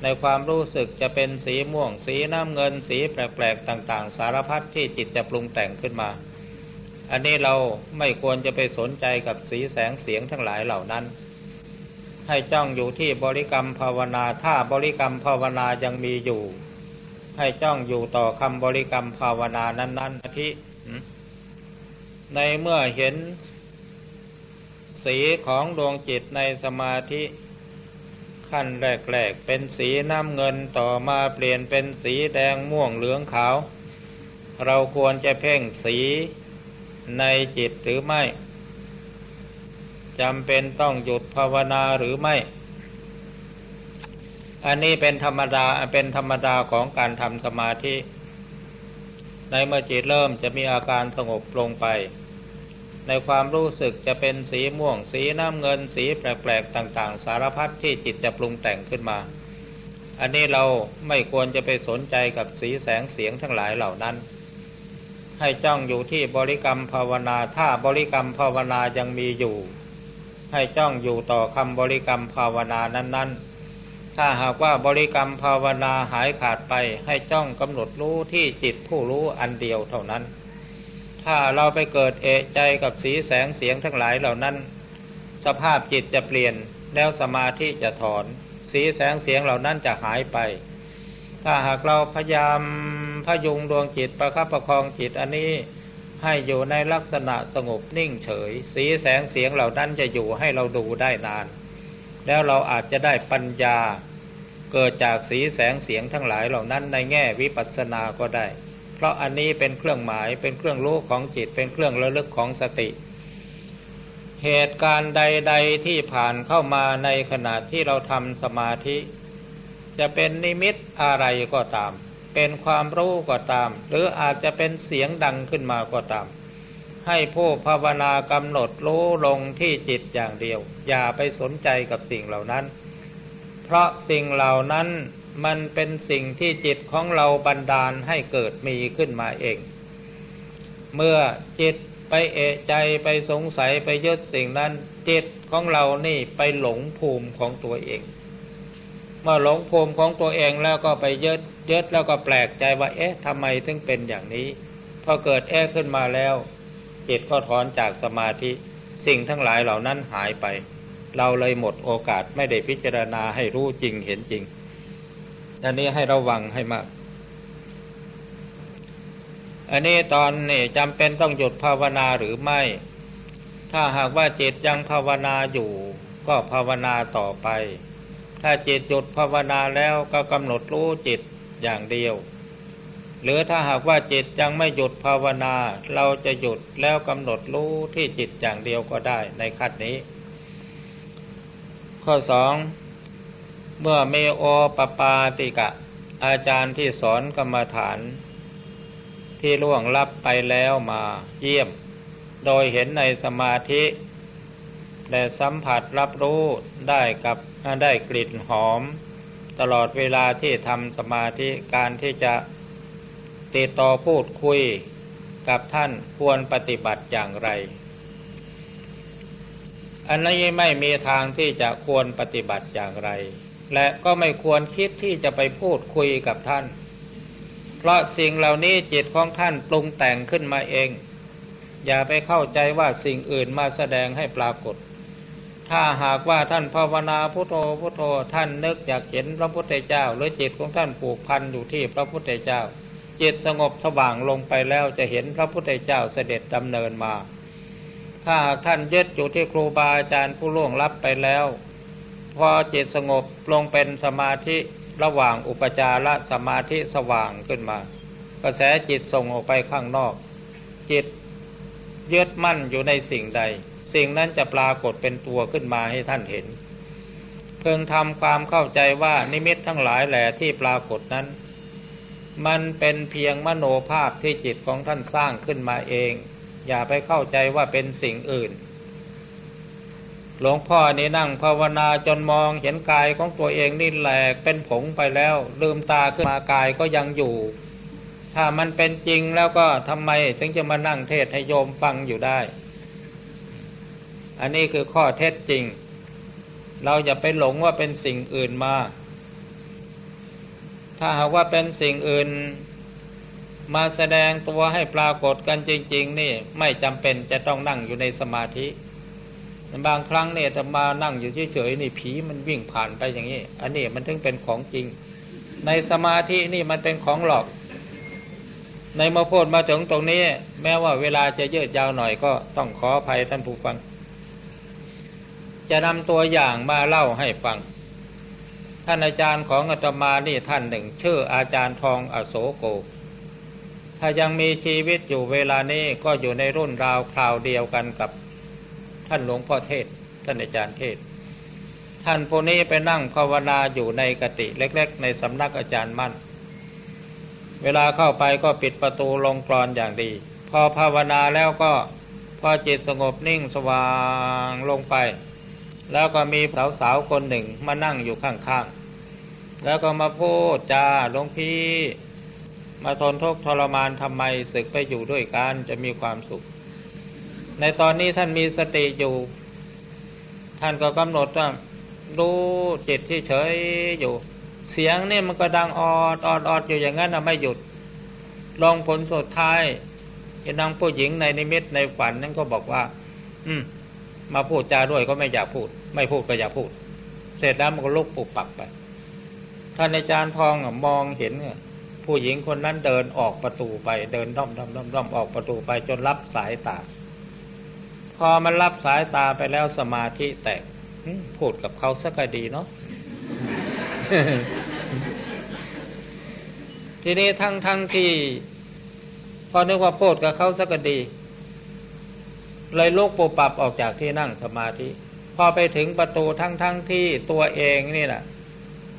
ในความรู้สึกจะเป็นสีม่วง สีน้ำเงิน สีแปลกๆต่าง ๆ สารพัดที่จิตจะปรุงแต่งขึ้นมา อันนี้เราไม่ควรจะไปสนใจกับสีแสงเสียงทั้งหลายเหล่านั้น ให้จ้องอยู่ที่บริกรรมภาวนาถ้าบริกรรมภาวนายังมีอยู่ ให้จ้องอยู่ต่อคำบริกรรมภาวนานั้นๆที่ในเมื่อเห็นสีของดวงจิตในสมาธิ ขั้นแรกๆเป็นสีน้ำเงินต่อมาเปลี่ยนเป็นสีแดงม่วงเหลืองขาว เราควรจะเพ่งสีในจิตหรือไม่จำเป็นต้องหยุดภาวนาหรือไม่ อันนี้เป็นธรรมดาเป็นธรรมดาของการทำสมาธิ ในเมื่อจิตเริ่มจะมีอาการสงบลงไป ในความรู้สึกจะเป็นสีม่วง สีน้ำเงิน สีแปลกๆต่าง ๆ สารพัดที่จิตจะปรุงแต่งขึ้นมา อันนี้เราไม่ควรจะไปสนใจกับสีแสงเสียงทั้งหลายเหล่านั้น ให้จ้องอยู่ที่บริกรรมภาวนาถ้าบริกรรมภาวนายังมีอยู่ ให้จ้องอยู่ต่อคำบริกรรมภาวนานั้น ๆ ถ้าหากว่าบริกรรมภาวนาหายขาดไป ให้จ้องกำหนดรู้ที่จิตผู้รู้อันเดียวเท่านั้น ถ้าเราไปเกิดเอะใจกับสีแสงเสียงทั้งหลายเหล่านั้น สภาพจิตจะเปลี่ยนแล้วสมาธิจะถอน สีแสงเสียงเหล่านั้นจะหายไป ถ้าหากเราพยายามพยุงดวงจิตประคับประคองจิตอันนี้ให้อยู่ในลักษณะสงบนิ่งเฉย สีแสงเสียงเหล่านั้นจะอยู่ให้เราดูได้นาน แล้วเราอาจจะได้ปัญญา เกิดจากสีแสงเสียงทั้งหลายเหล่านั้นในแง่วิปัสสนาก็ได้ ราะอันนี้เป็นเครื่องหมายเป็นเครื่องรู้ของจิตเป็นเครื่องระลึกของสติ เหตุการณ์ใด ๆที่ผ่านเข้ามาในขณะที่เราทำสมาธิ จะเป็นนิมิตอะไรก็ตาม เป็นความรู้ก็ตาม หรืออาจจะเป็นเสียงดังขึ้นมาก็ตาม ให้ผู้ภาวนากำหนดรู้ลงที่จิตอย่างเดียว อย่าไปสนใจกับสิ่งเหล่านั้น เพราะสิ่งเหล่านั้น มันเป็นสิ่งที่จิตของเราบันดาลให้เกิดมีขึ้นมาเอง เมื่อจิตไปเอะใจไปสงสัยไปยึดสิ่งนั้นจิตของเรานี่ไปหลงภูมิของตัวเอง เมื่อหลงภูมิของตัวเองแล้วก็ไปยึดยึดแล้วก็แปลกใจว่า เอ๊ะทำไมถึงเป็นอย่างนี้ พอเกิดเอ๊ะขึ้นมาแล้ว จิตก็ถอนจากสมาธิสิ่งทั้งหลายเหล่านั้นหายไป เราเลยหมดโอกาสไม่ได้พิจารณาให้รู้จริงเห็นจริง อันนี้ให้ระวังให้มาก อันนี้ตอนนี่จำเป็นต้องหยุดภาวนาหรือไม่ ถ้าหากว่าจิตยังภาวนาอยู่ ก็ภาวนาต่อไป ถ้าจิตหยุดภาวนาแล้วก็กำหนดรู้จิตอย่างเดียว หรือถ้าหากว่าจิตยังไม่หยุดภาวนา เราจะหยุดแล้วกำหนดรู้ที่จิตอย่างเดียวก็ได้ในขั้นนี้ ข้อสอง เมื่อเมโอปปาติกะ อาจารย์ที่สอนกรรมฐาน ที่ล่วงลับไปแล้วมาเยี่ยม โดยเห็นในสมาธิและสัมผัสรับรู้ได้กับได้กลิ่นหอม ตลอดเวลาที่ทำสมาธิการที่จะติดต่อพูดคุยกับท่านควรปฏิบัติอย่างไร อันนี้ไม่มีทางที่จะควรปฏิบัติอย่างไร และก็ไม่ควรคิดที่จะไปพูดคุยกับท่าน เพราะสิ่งเหล่านี้จิตของท่านปรุงแต่งขึ้นมาเอง อย่าไปเข้าใจว่าสิ่งอื่นมาแสดงให้ปรากฏ ถ้าหากว่าท่านภาวนาพุทโธพุทโธท่านนึกอยากเห็นพระพุทธเจ้า หรือจิตของท่านผูกพันอยู่ที่พระพุทธเจ้า จิตสงบสว่างลงไปแล้วจะเห็นพระพุทธเจ้าเสด็จดำเนินมา ถ้าท่านยึดอยู่ที่ครูบาอาจารย์ผู้ล่วงลับไปแล้ว พอจิตสงบลงเป็นสมาธิระหว่างอุปจารสมาธิสว่างขึ้นมา กระแสจิตส่งออกไปข้างนอก จิตยึดมั่นอยู่ในสิ่งใด สิ่งนั้นจะปรากฏเป็นตัวขึ้นมาให้ท่านเห็น เพิ่งทำความเข้าใจว่านิมิตทั้งหลายแหล่ที่ปรากฏนั้น มันเป็นเพียงมโนภาพที่จิตของท่านสร้างขึ้นมาเอง อย่าไปเข้าใจว่าเป็นสิ่งอื่น หลวงพ่อนี่นั่งภาวนาจนมองเห็นกายของตัวเองนี่แหลกเป็นผงไปแล้วลืมตาขึ้นมากายก็ยังอยู่ ถ้ามันเป็นจริงแล้วก็ทำไมถึงจะมานั่งเทศให้โยมฟังอยู่ได้ อันนี้คือข้อเท็จจริง เราอย่าไปหลงว่าเป็นสิ่งอื่นมา ถ้าหากว่าเป็นสิ่งอื่น มาแสดงตัวให้ปรากฏกันจริง ๆ นี่ไม่จำเป็นจะต้องนั่งอยู่ในสมาธิ บางครั้งเนี่ยจะมานั่งอยู่เฉยๆนี่ผีมันวิ่งผ่านไปอย่างนี้ อันนี้มันถึงเป็นของจริง ในสมาธินี่มันเป็นของหลอก ในมาพูดมาถึงตรงนี้ แม้ว่าเวลาจะยืดยาวหน่อยก็ต้องขออภัยท่านผู้ฟัง จะนำตัวอย่างมาเล่าให้ฟัง ท่านอาจารย์ของอาตมานี่ท่านหนึ่ง ชื่ออาจารย์ทองอโศโกถ้ายังมีชีวิตอยู่เวลานี้ก็อยู่ในรุ่นราวคราวเดียวกันกับ ท่านหลวงพ่อเทศ ท่านอาจารย์เทศ ท่านผู้นี้ไปนั่งภาวนาอยู่ในกติเล็ก ๆ ในสำนักอาจารย์มั่น เวลาเข้าไปก็ปิดประตูลงกรอนอย่างดี พอภาวนาแล้วก็พอจิตสงบนิ่งสว่างลงไป แล้วก็มีสาวๆคนหนึ่งมานั่งอยู่ข้างๆ แล้วก็มาพูดจาหลวงพี่ มาทนทุกข์ทรมานทำไมศึกไปอยู่ด้วยกันจะมีความสุข ในตอนนี้ท่านมีสติอยู่ ท่านก็กำหนดว่าดูจิตที่เฉยอยู่ เสียงนี่มันก็ดังออดออดออดอยู่อย่างนั้นนะไม่หยุด ลองผลสุดท้ายนางผู้หญิงในนิมิตในฝันนั้นก็บอกว่า อืม มาพูดจาด้วยก็ไม่อยากพูด ไม่พูดก็อยากพูด เสร็จแล้วมันก็ลุกปุบปับไปท่านอาจารย์ทองมองเห็นผู้หญิงคนนั้นเดินออกประตูไปเดินด้อมด้อมด้อมด้อมออกประตูไปจนรับสายตา พอมันรับสายตาไปแล้วสมาธิแตกพูดกับเขาสักดีเนาะทีนี้ทั้งทั้งที่ พอนึกว่าพูดกับเขาสักดี เลยลุกปูปรับออกจากที่นั่งสมาธิ พอไปถึงประตูทั้งทั้งที่ตัวเองนี่แหละ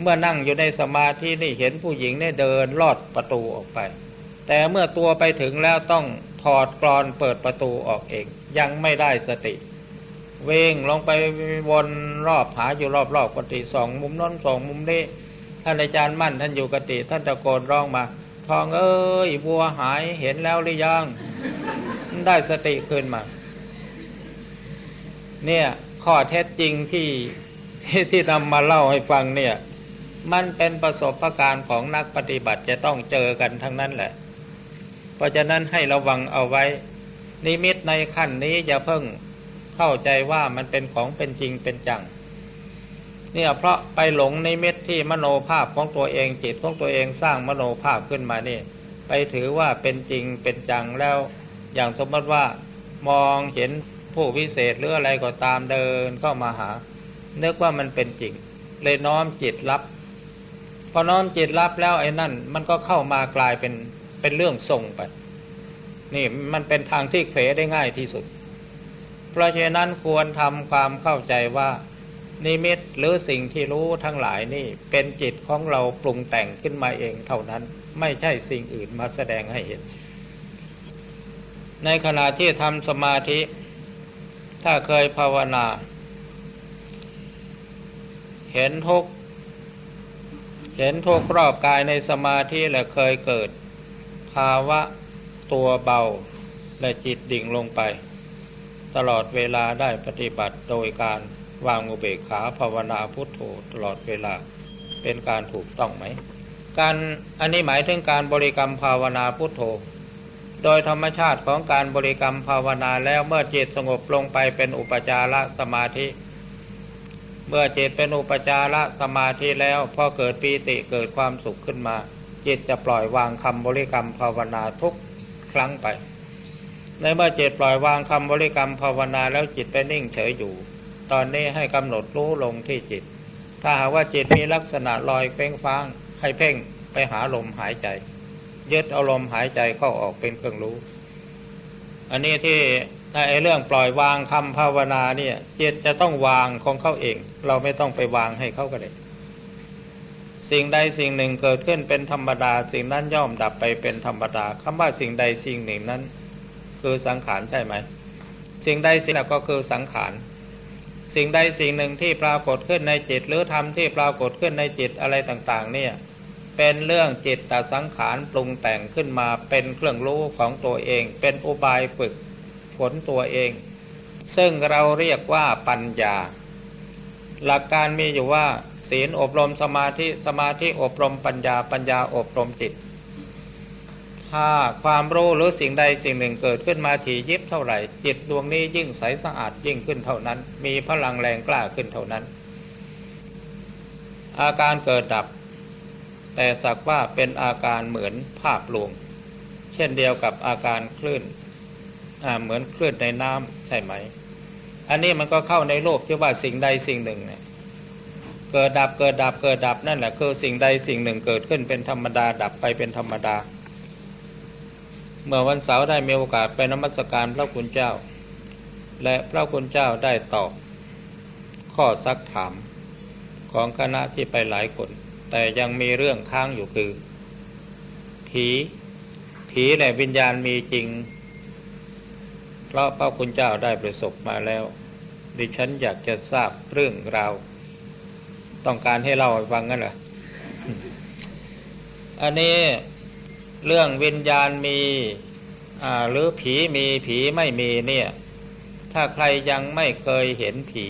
เมื่อนั่งอยู่ในสมาธินี่เห็นผู้หญิงเนี่ยเดินลอดประตูออกไป แต่เมื่อตัวไปถึงแล้วต้องถอดกรอนเปิดประตูออกเอง ยังไม่ได้สติ เวงลงไปวนรอบหาอยู่รอบๆกติสองมุมน้นสองมุมนี้ท่านอาจารย์มั่นท่านอยู่กติท่านตะโกนร้องมา ทองเอ้ยบัวหายเห็นแล้วหรือยังได้สติขึ้นมา เนี่ยข้อเท็จจริงที่ที่ที่ทำมาเล่าให้ฟังเนี่ย มันเป็นประสบะการณ์ของนักปฏิบัติจะต้องเจอกันทั้งนั้นแหละ เพราะฉะนั้นให้ระวังเอาไว้ นิมิตในขั้นนี้อย่าเพิ่งเข้าใจว่ามันเป็นของเป็นจริงเป็นจัง เนี่ยเพราะไปหลงในเม็ดที่มโนภาพของตัวเองจิตของตัวเองสร้างมโนภาพขึ้นมานี่ ไปถือว่าเป็นจริงเป็นจังแล้ว อย่างสมมติว่ามองเห็นผู้วิเศษหรืออะไรก็ตามเดินเข้ามาหานึกว่ามันเป็นจริง เลยน้อมจิตรับ พอน้อมจิตรับแล้วไอ้นั่น มันก็เข้ามากลายเป็นเป็นเรื่องทรงไป นี่มันเป็นทางที่เขวได้ง่ายที่สุด เพราะฉะนั้นควรทำความเข้าใจว่า นิมิตหรือสิ่งที่รู้ทั้งหลายนี่เป็นจิตของเราปรุงแต่งขึ้นมาเองเท่านั้น ไม่ใช่สิ่งอื่นมาแสดงให้เห็น ในขณะที่ทำสมาธิ ถ้าเคยภาวนา เห็นทุกเห็นทุกรอบกายในสมาธิและเคยเกิด ภาวะ ตัวเบาและจิตดิ่งลงไป ตลอดเวลาได้ปฏิบัติโดยการวางอุเบกขาภาวนาพุทโธตลอดเวลาเป็นการถูกต้องไหม การอันนี้หมายถึงการบริกรรมภาวนาพุทโธ โดยธรรมชาติของการบริกรรมภาวนาแล้วเมื่อจิตสงบลงไปเป็นอุปจารสมาธิ เมื่อจิตเป็นอุปจารสมาธิแล้วพอเกิดปีติเกิดความสุขขึ้นมา จิตจะปล่อยวางคำบริกรรมภาวนาทุก ครั้งไป ในเมื่อจิตปล่อยวางคำบริกรรมภาวนาแล้วจิตไปนิ่งเฉยอยู่ ตอนนี้ให้กำหนดรู้ลงที่จิต ถ้าหากว่าจิตมีลักษณะลอยเพ่งฟ้างให้เพ่งไปหาลมหายใจ ยึดเอาลมหายใจเข้าออกเป็นเครื่องรู้ อันนี้ที่ในเรื่องปล่อยวางคำภาวนาเนี่ยจิตจะต้องวางของเขาเอง เราไม่ต้องไปวางให้เขาก็ได้ สิ่งใดสิ่งหนึ่งเกิดขึ้นเป็นธรรมดา สิ่งนั้นย่อมดับไปเป็นธรรมดาคำว่าสิ่งใดสิ่งหนึ่งนั้น คือสังขารใช่ไหม สิ่งใดสิ่งหนั้นก็คือสังขารสิ่งใดสิ่งหนึ่งที่ปรากฏขึ้นในจิต หรือธรรมที่ปรากฏขึ้นในจิตอะไรต่างๆ เนี่ยเป็นเรื่องจิตตสังขารปรุงแต่งขึ้นมาเป็นเครื่องรู้ของตัวเอง เป็นอุบายฝึกฝนตัวเอง ซึ่งเราเรียกว่าปัญญา หลักการมีอยู่ว่า ศีลอบรมสมาธิสมาธิอบรมปัญญาปัญญาอบรมจิต ถ้าความรู้หรือสิ่งใดสิ่งหนึ่งเกิดขึ้นมาถี่ยิบเท่าไหร่ จิตดวงนี้ยิ่งใสสะอาดยิ่งขึ้นเท่านั้น มีพลังแรงกล้าขึ้นเท่านั้น อาการเกิดดับ แต่สักว่าเป็นอาการเหมือนภาพลวง เช่นเดียวกับอาการคลื่นเหมือนคลื่นในน้ำใช่ไหม อันนี้มันก็เข้าในโลกที่ว่าสิ่งใดสิ่งหนึ่งเนี่ยเกิดดับเกิดดับเกิดดับนั่นแหละคือสิ่งใดสิ่งหนึ่งเกิดขึ้นเป็นธรรมดาดับไปเป็นธรรมดา เมื่อวันเสาร์ได้มีโอกาสไปนมัสการพระคุณเจ้า และพระคุณเจ้าได้ตอบ ข้อซักถามของคณะที่ไปหลายคน แต่ยังมีเรื่องค้างอยู่คือ ผี ผีและวิญญาณมีจริง ราะพระคุณเจ้าได้ประสบมาแล้ว ดิฉันอยากจะทราบเรื่องราว ต้องการให้เล่าให้ฟังกันเหรออันนี้เรื่องวิญญาณมีหรือผีมีผีไม่มีเนี่ย ถ้าใครยังไม่เคยเห็นผี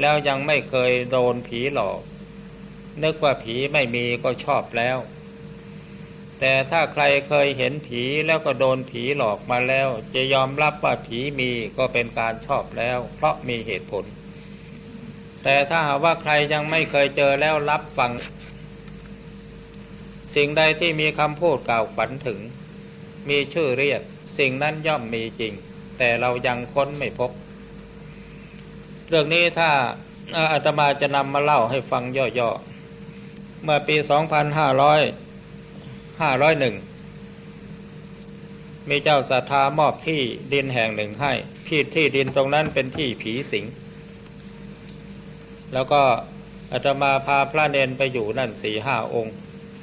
แล้วยังไม่เคยโดนผีหลอก นึกว่าผีไม่มีก็ชอบแล้ว แต่ถ้าใครเคยเห็นผีแล้วก็โดนผีหลอกมาแล้ว จะยอมรับว่าผีมีก็เป็นการชอบแล้ว เพราะมีเหตุผล แต่ถ้าหากว่าใครยังไม่เคยเจอแล้วรับฟัง สิ่งใดที่มีคำพูดกล่าวฝันถึง มีชื่อเรียก สิ่งนั้นย่อมมีจริง แต่เรายังค้นไม่พบ เรื่องนี้ถ้าอาตมาจะนำมาเล่าให้ฟังย่อๆเมื่อปี 2500 501มีเจ้าศรัทธามอบที่ดินแห่งหนึ่งให้ที่ที่ดินตรงนั้นเป็นที่ผีสิง แล้วก็อาตมาพาพระเนนไปอยู่นั่นสี่ห้าองค์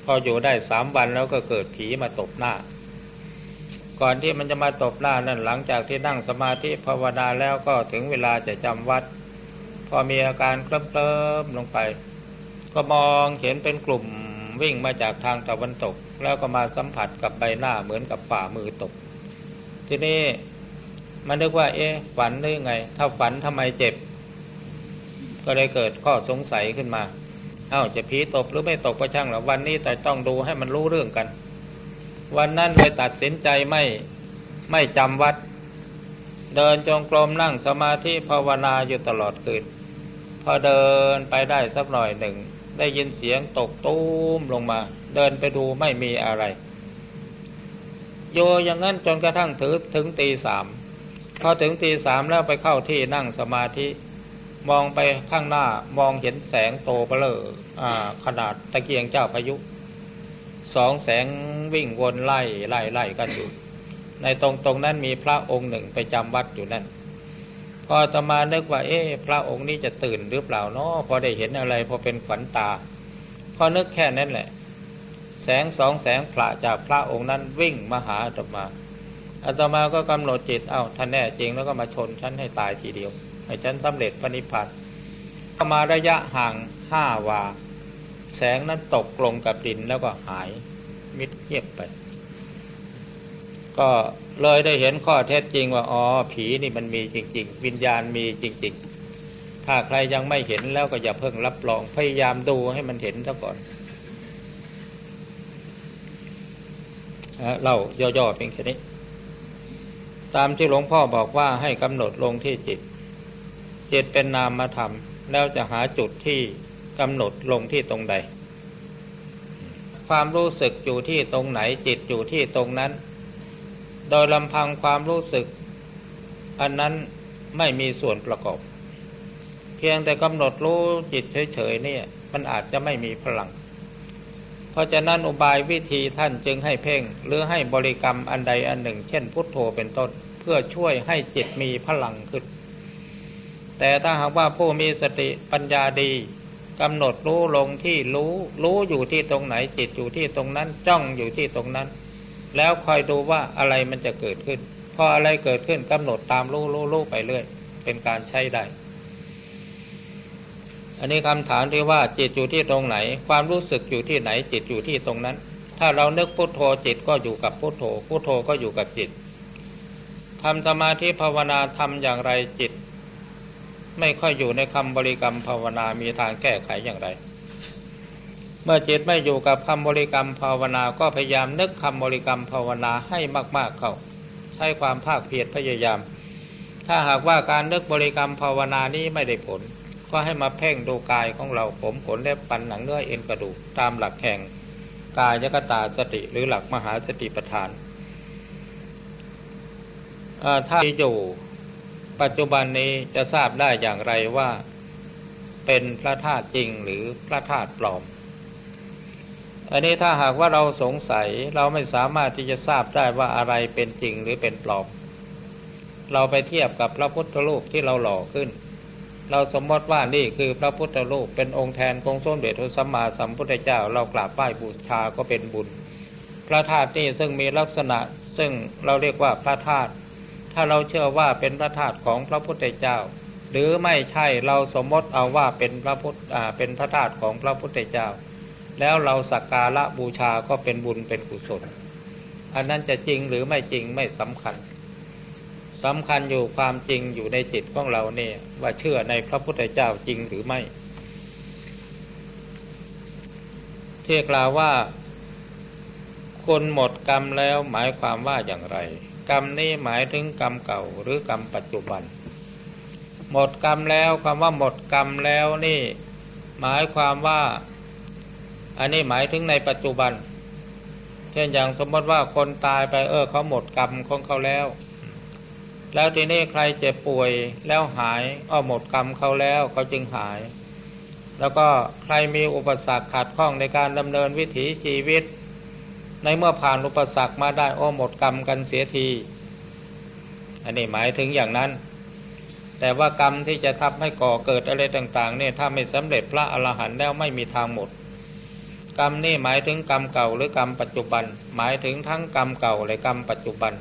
พออยู่ได้สามวันแล้วก็เกิดผีมาตบหน้า ก่อนที่มันจะมาตบหน้านั่นหลังจากที่นั่งสมาธิภาวนาแล้วก็ถึงเวลาจะจำวัด พอมีอาการเคลิ้มมลงไป ก็มองเห็นเป็นกลุ่มวิ่งมาจากทางตะวันตก แล้วก็มาสัมผัสกับใบหน้าเหมือนกับฝ่ามือตก ทีนี้มันนึกว่า เอ๊ะฝันได้ยังไง ถ้าฝันทำไมเจ็บ ก็เลยเกิดข้อสงสัยขึ้นมาเอา้าจะผีตบหรือไม่ตบก็ช่างหรอวันนี้แต่ต้องดูให้มันรู้เรื่องกัน วันนั้นเลยตัดสินใจไม่ไม่จำวัด เดินจงกรมนั่งสมาธิภาวนาอยู่ตลอดคืน พอเดินไปได้สักหน่อยหนึ่ง ได้ยินเสียงตกตุ้มลงมา เดินไปดูไม่มีอะไร โยอย่างนั้นจนกระทั่งถือถึงตีสามพอถึงตีสามแล้วไปเข้าที่นั่งสมาธิ มองไปข้างหน้ามองเห็นแสงโตเบลอขนาดตะเกียงเจ้าพายุสองแสงวิ่งวนไล่ไล่ไล่กันอยู่ ในตรงตรงนั้นมีพระองค์หนึ่งไปจำวัดอยู่นั่น พอตมานึกว่า เอ๊ะพระองค์นี้จะตื่นหรือเปล่าเนาะพอได้เห็นอะไรพอเป็นขวัญตา พอนึกแค่นั้นแหละ แสงสองแสงพระจากพระองค์นั้นวิ่งมาหาอาตมาอาตมาก็กำหนดจิตเอา้าท่านแน่จริงแล้วก็มาชนฉันให้ตายทีเดียว ให้ฉันสำเร็จพระนิพพานเข้ามาระยะห่างห้าวา แสงนั้นตกลงกับดินแล้วก็หายมิดเงียบไป ก็เลยได้เห็นข้อเท็จจริงว่าอ๋อผีนี่มันมีจริง ๆ วิญญาณมีจริง ๆ ถ้าใครยังไม่เห็นแล้วก็อย่าเพิ่งรับรองพยายามดูให้มันเห็นซะก่อน เล่าย่อๆเพียงแค่นี้ ตามที่หลวงพ่อบอกว่าให้กำหนดลงที่จิต จิตเป็นนามธรรมแล้วจะหาจุดที่กำหนดลงที่ตรงใด ความรู้สึกอยู่ที่ตรงไหนจิตอยู่ที่ตรงนั้น โดยลำพังความรู้สึก อันนั้นไม่มีส่วนประกอบ เพียงแต่กำหนดรู้จิตเฉยๆเนี่ย มันอาจจะไม่มีพลัง เพราะฉะนั้นอุบายวิธีท่านจึงให้เพ่ง หรือให้บริกรรมอันใดอันหนึ่ง เช่น พุทโธเป็นต้น เพื่อช่วยให้จิตมีพลังขึ้น แต่ถ้าหากว่าผู้มีสติปัญญาดีกำหนดรู้ลงที่รู้รู้อยู่ที่ตรงไหนจิตอยู่ที่ตรงนั้นจ้องอยู่ที่ตรงนั้น แล้วคอยดูว่าอะไรมันจะเกิดขึ้น พออะไรเกิดขึ้นกำหนดตามรู้รู้รู้ไปเรื่อย เป็นการใช้ได้ อันนี้คำถามที่ว่าจิตอยู่ที่ตรงไหน ความรู้สึกอยู่ที่ไหนจิตอยู่ที่ตรงนั้น ถ้าเรานึกพุโทโธจิตก็อยู่กับพุโทโธพุโทโธก็อยู่กับจิตทำสมาธิภาวนาทำอย่างไรจิต ไม่ค่อยอยู่ในคำบริกรรมภาวนามีทางแก้ไขอย่างไร เมื่อจิตไม่อยู่กับคำบริกรรมภาวนาก็พยายามนึกคำบริกรรมภาวนาให้มากๆเข้าใช้ความภาคเพียรพยายาม ถ้าหากว่าการนึกบริกรรมภาวนานี้ไม่ได้ผล ก็ให้มาเพ่งดูกายของเราผมขนเล็บปันหนังเนื้อเอ็นกระดูกตามหลักแห่งกายกตาสติหรือหลักมหาสติปัฏฐานถ้าอยู่ปัจจุบันนี้จะทราบได้อย่างไรว่า เป็นพระธาตุจริงหรือพระธาตุปลอม อันนี้ถ้าหากว่าเราสงสัยเราไม่สามารถที่จะทราบได้ว่าอะไรเป็นจริงหรือเป็นปลอม เราไปเทียบกับพระพุทธรูปที่เราหล่อขึ้น เราสมมติว่านี่คือพระพุทธรูปเป็นองค์แทนของสมเด็จพระสัมมาสัมพุทธเจ้า เรากราบไหว้บูชาก็เป็นบุญ พระธาตุนี่ซึ่งมีลักษณะซึ่งเราเรียกว่าพระธาตุถ้าเราเชื่อว่าเป็นพระธาตุของพระพุทธเจ้า หรือไม่ใช่เราสมมติเอาว่าเป็นพระพุทธอาเป็นพระธาตุของพระพุทธเจ้า แล้วเราสักการะบูชาก็เป็นบุญเป็นกุศล อันนั้นจะจริงหรือไม่จริงไม่สำคัญ สำคัญอยู่ความจริงอยู่ในจิตของเราเนี่ย ว่าเชื่อในพระพุทธเจ้าจริงหรือไม่ที่กล่าวว่า คนหมดกรรมแล้วหมายความว่าอย่างไร กรรมนี้หมายถึงกรรมเก่าหรือกรรมปัจจุบัน หมดกรรมแล้วคำว่าหมดกรรมแล้วนี่ หมายความว่า อันนี้หมายถึงในปัจจุบัน เช่นอย่างสมมติว่าคนตายไปเออเขาหมดกรรมของเขาแล้ว แล้วทีนี้ใครเจ็บป่วยแล้วหายอ้อหมดกรรมเขาแล้วเขาจึงหาย แล้วก็ใครมีอุปสรรคขัดข้องในการดำเนินวิถีชีวิต ในเมื่อผ่านอุปสรรคมาได้อ้อหมดกรรมกันเสียที อันนี้หมายถึงอย่างนั้น แต่ว่ากรรมที่จะทำให้ก่อเกิดอะไรต่างๆเนี่ยถ้าไม่สำเร็จพระอรหันต์แล้วไม่มีทางหมด กรรมนี่หมายถึงกรรมเก่าหรือกรรมปัจจุบัน หมายถึงทั้งกรรมเก่าและกรรมปัจจุบัน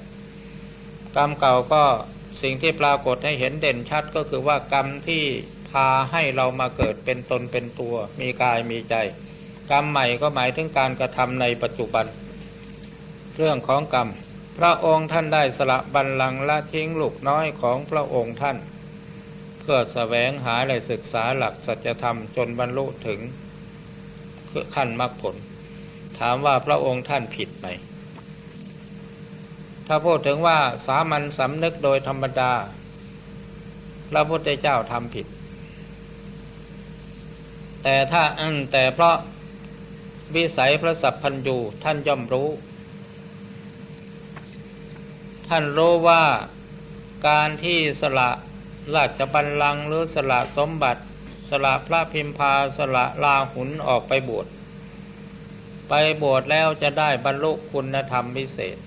กรรมเก่าก็สิ่งที่ปรากฏให้เห็นเด่นชัดก็คือว่ากรรมที่พาให้เรามาเกิดเป็นตนเป็นตัว มีกายมีใจ กรรมใหม่ก็หมายถึงการกระทำในปัจจุบัน เรื่องของกรรม พระองค์ท่านได้สละบัลลังก์ละทิ้งลูกน้อยของพระองค์ท่าน เพื่อสแสวงหาและศึกษาหลักสัจธรรมจนบรรลุถึงขั้นมรรคผล ถามว่าพระองค์ท่านผิดไหม ถ้าพูดถึงว่าสามัญสำนึกโดยธรรมดา พระพุทธเจ้าทำผิด แต่ถ้าอันแต่เพราะวิสัยพระสัพพัญญูท่านย่อมรู้ ท่านรู้ว่าการที่สละราชบัลลังก์หรือสละสมบัติ สละพระพิมพาสละลาหุนออกไปบวชไปบวชแล้วจะได้บรรลุคุณธรรมพิเศษ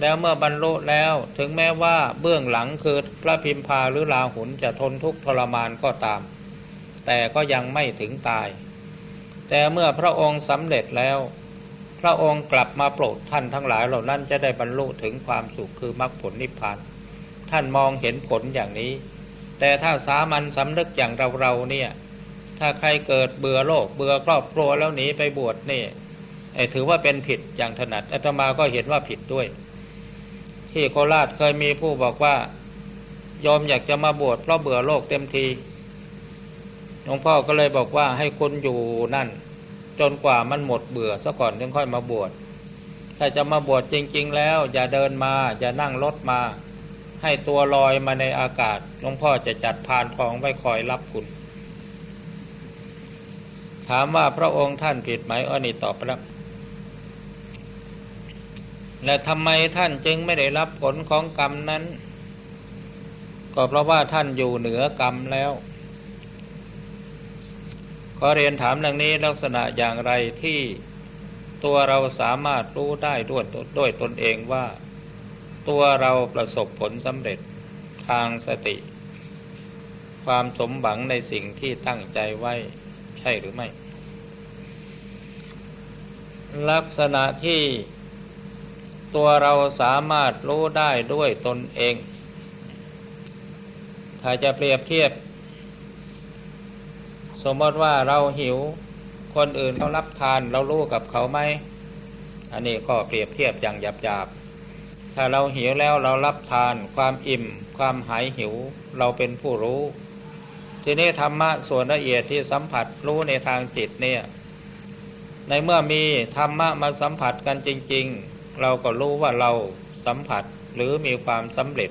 แล้วเมื่อบรรลุแล้วถึงแม้ว่าเบื้องหลังคือพระพิมพาหรือลาหุนจะทนทุกข์ทรมานก็ตาม แต่ก็ยังไม่ถึงตาย แต่เมื่อพระองค์สำเร็จแล้ว พระองค์กลับมาโปรดท่านทั้งหลายเหล่านั้นจะได้บรรลุถึงความสุขคือมรรคผลนิพพานท่านมองเห็นผลอย่างนี้ แต่ถ้าสามัญสำนึกอย่างเราเราเนี่ย ถ้าใครเกิดเบื่อโลกเบื่อครอบครัวแล้วหนีไปบวชนี่ถือว่าเป็นผิดอย่างถนัดอาตมาก็เห็นว่าผิดด้วย ที่โคราชเคยมีผู้บอกว่ายอมอยากจะมาบวชเพราะเบื่อโลกเต็มทีหลวงพ่อก็เลยบอกว่าให้คุณอยู่นั่น จนกว่ามันหมดเบื่อซะก่อนถึงค่อยมาบวชถ้าจะมาบวชจริง ๆ แล้ว อย่าเดินมาอย่านั่งรถมา ให้ตัวลอยมาในอากาศหลวงพ่อจะจัดพานทองไว้คอยรับคุณ ถามว่าพระองค์ท่านผิดไหมอ้อนี่ตอบไปแล้ว และทำไมท่านจึงไม่ได้รับผลของกรรมนั้น ก็เพราะว่าท่านอยู่เหนือกรรมแล้วขอเรียนถามดังนี้ลักษณะอย่างไรที่ตัวเราสามารถรู้ได้ด้วยด้วยตนเองว่า ตัวเราประสบผลสำเร็จทางสติ ความสมหวังในสิ่งที่ตั้งใจไว้ใช่หรือไม่ ลักษณะที่ ตัวเราสามารถรู้ได้ด้วยตนเอง ถ้าจะเปรียบเทียบ สมมติว่าเราหิว คนอื่นเขารับทานเรารู้กับเขาไหม อันนี้ก็เปรียบเทียบอย่างหยาบๆ ถ้าเราหิวแล้วเรารับทาน ความอิ่ม ความหายหิว เราเป็นผู้รู้ ทีนี้ธรรมะส่วนละเอียดที่สัมผัสรู้ในทางจิตเนี่ย ในเมื่อมีธรรมะมาสัมผัสกันจริง ๆ เราก็รู้ว่าเราสัมผัสหรือมีความสำเร็จ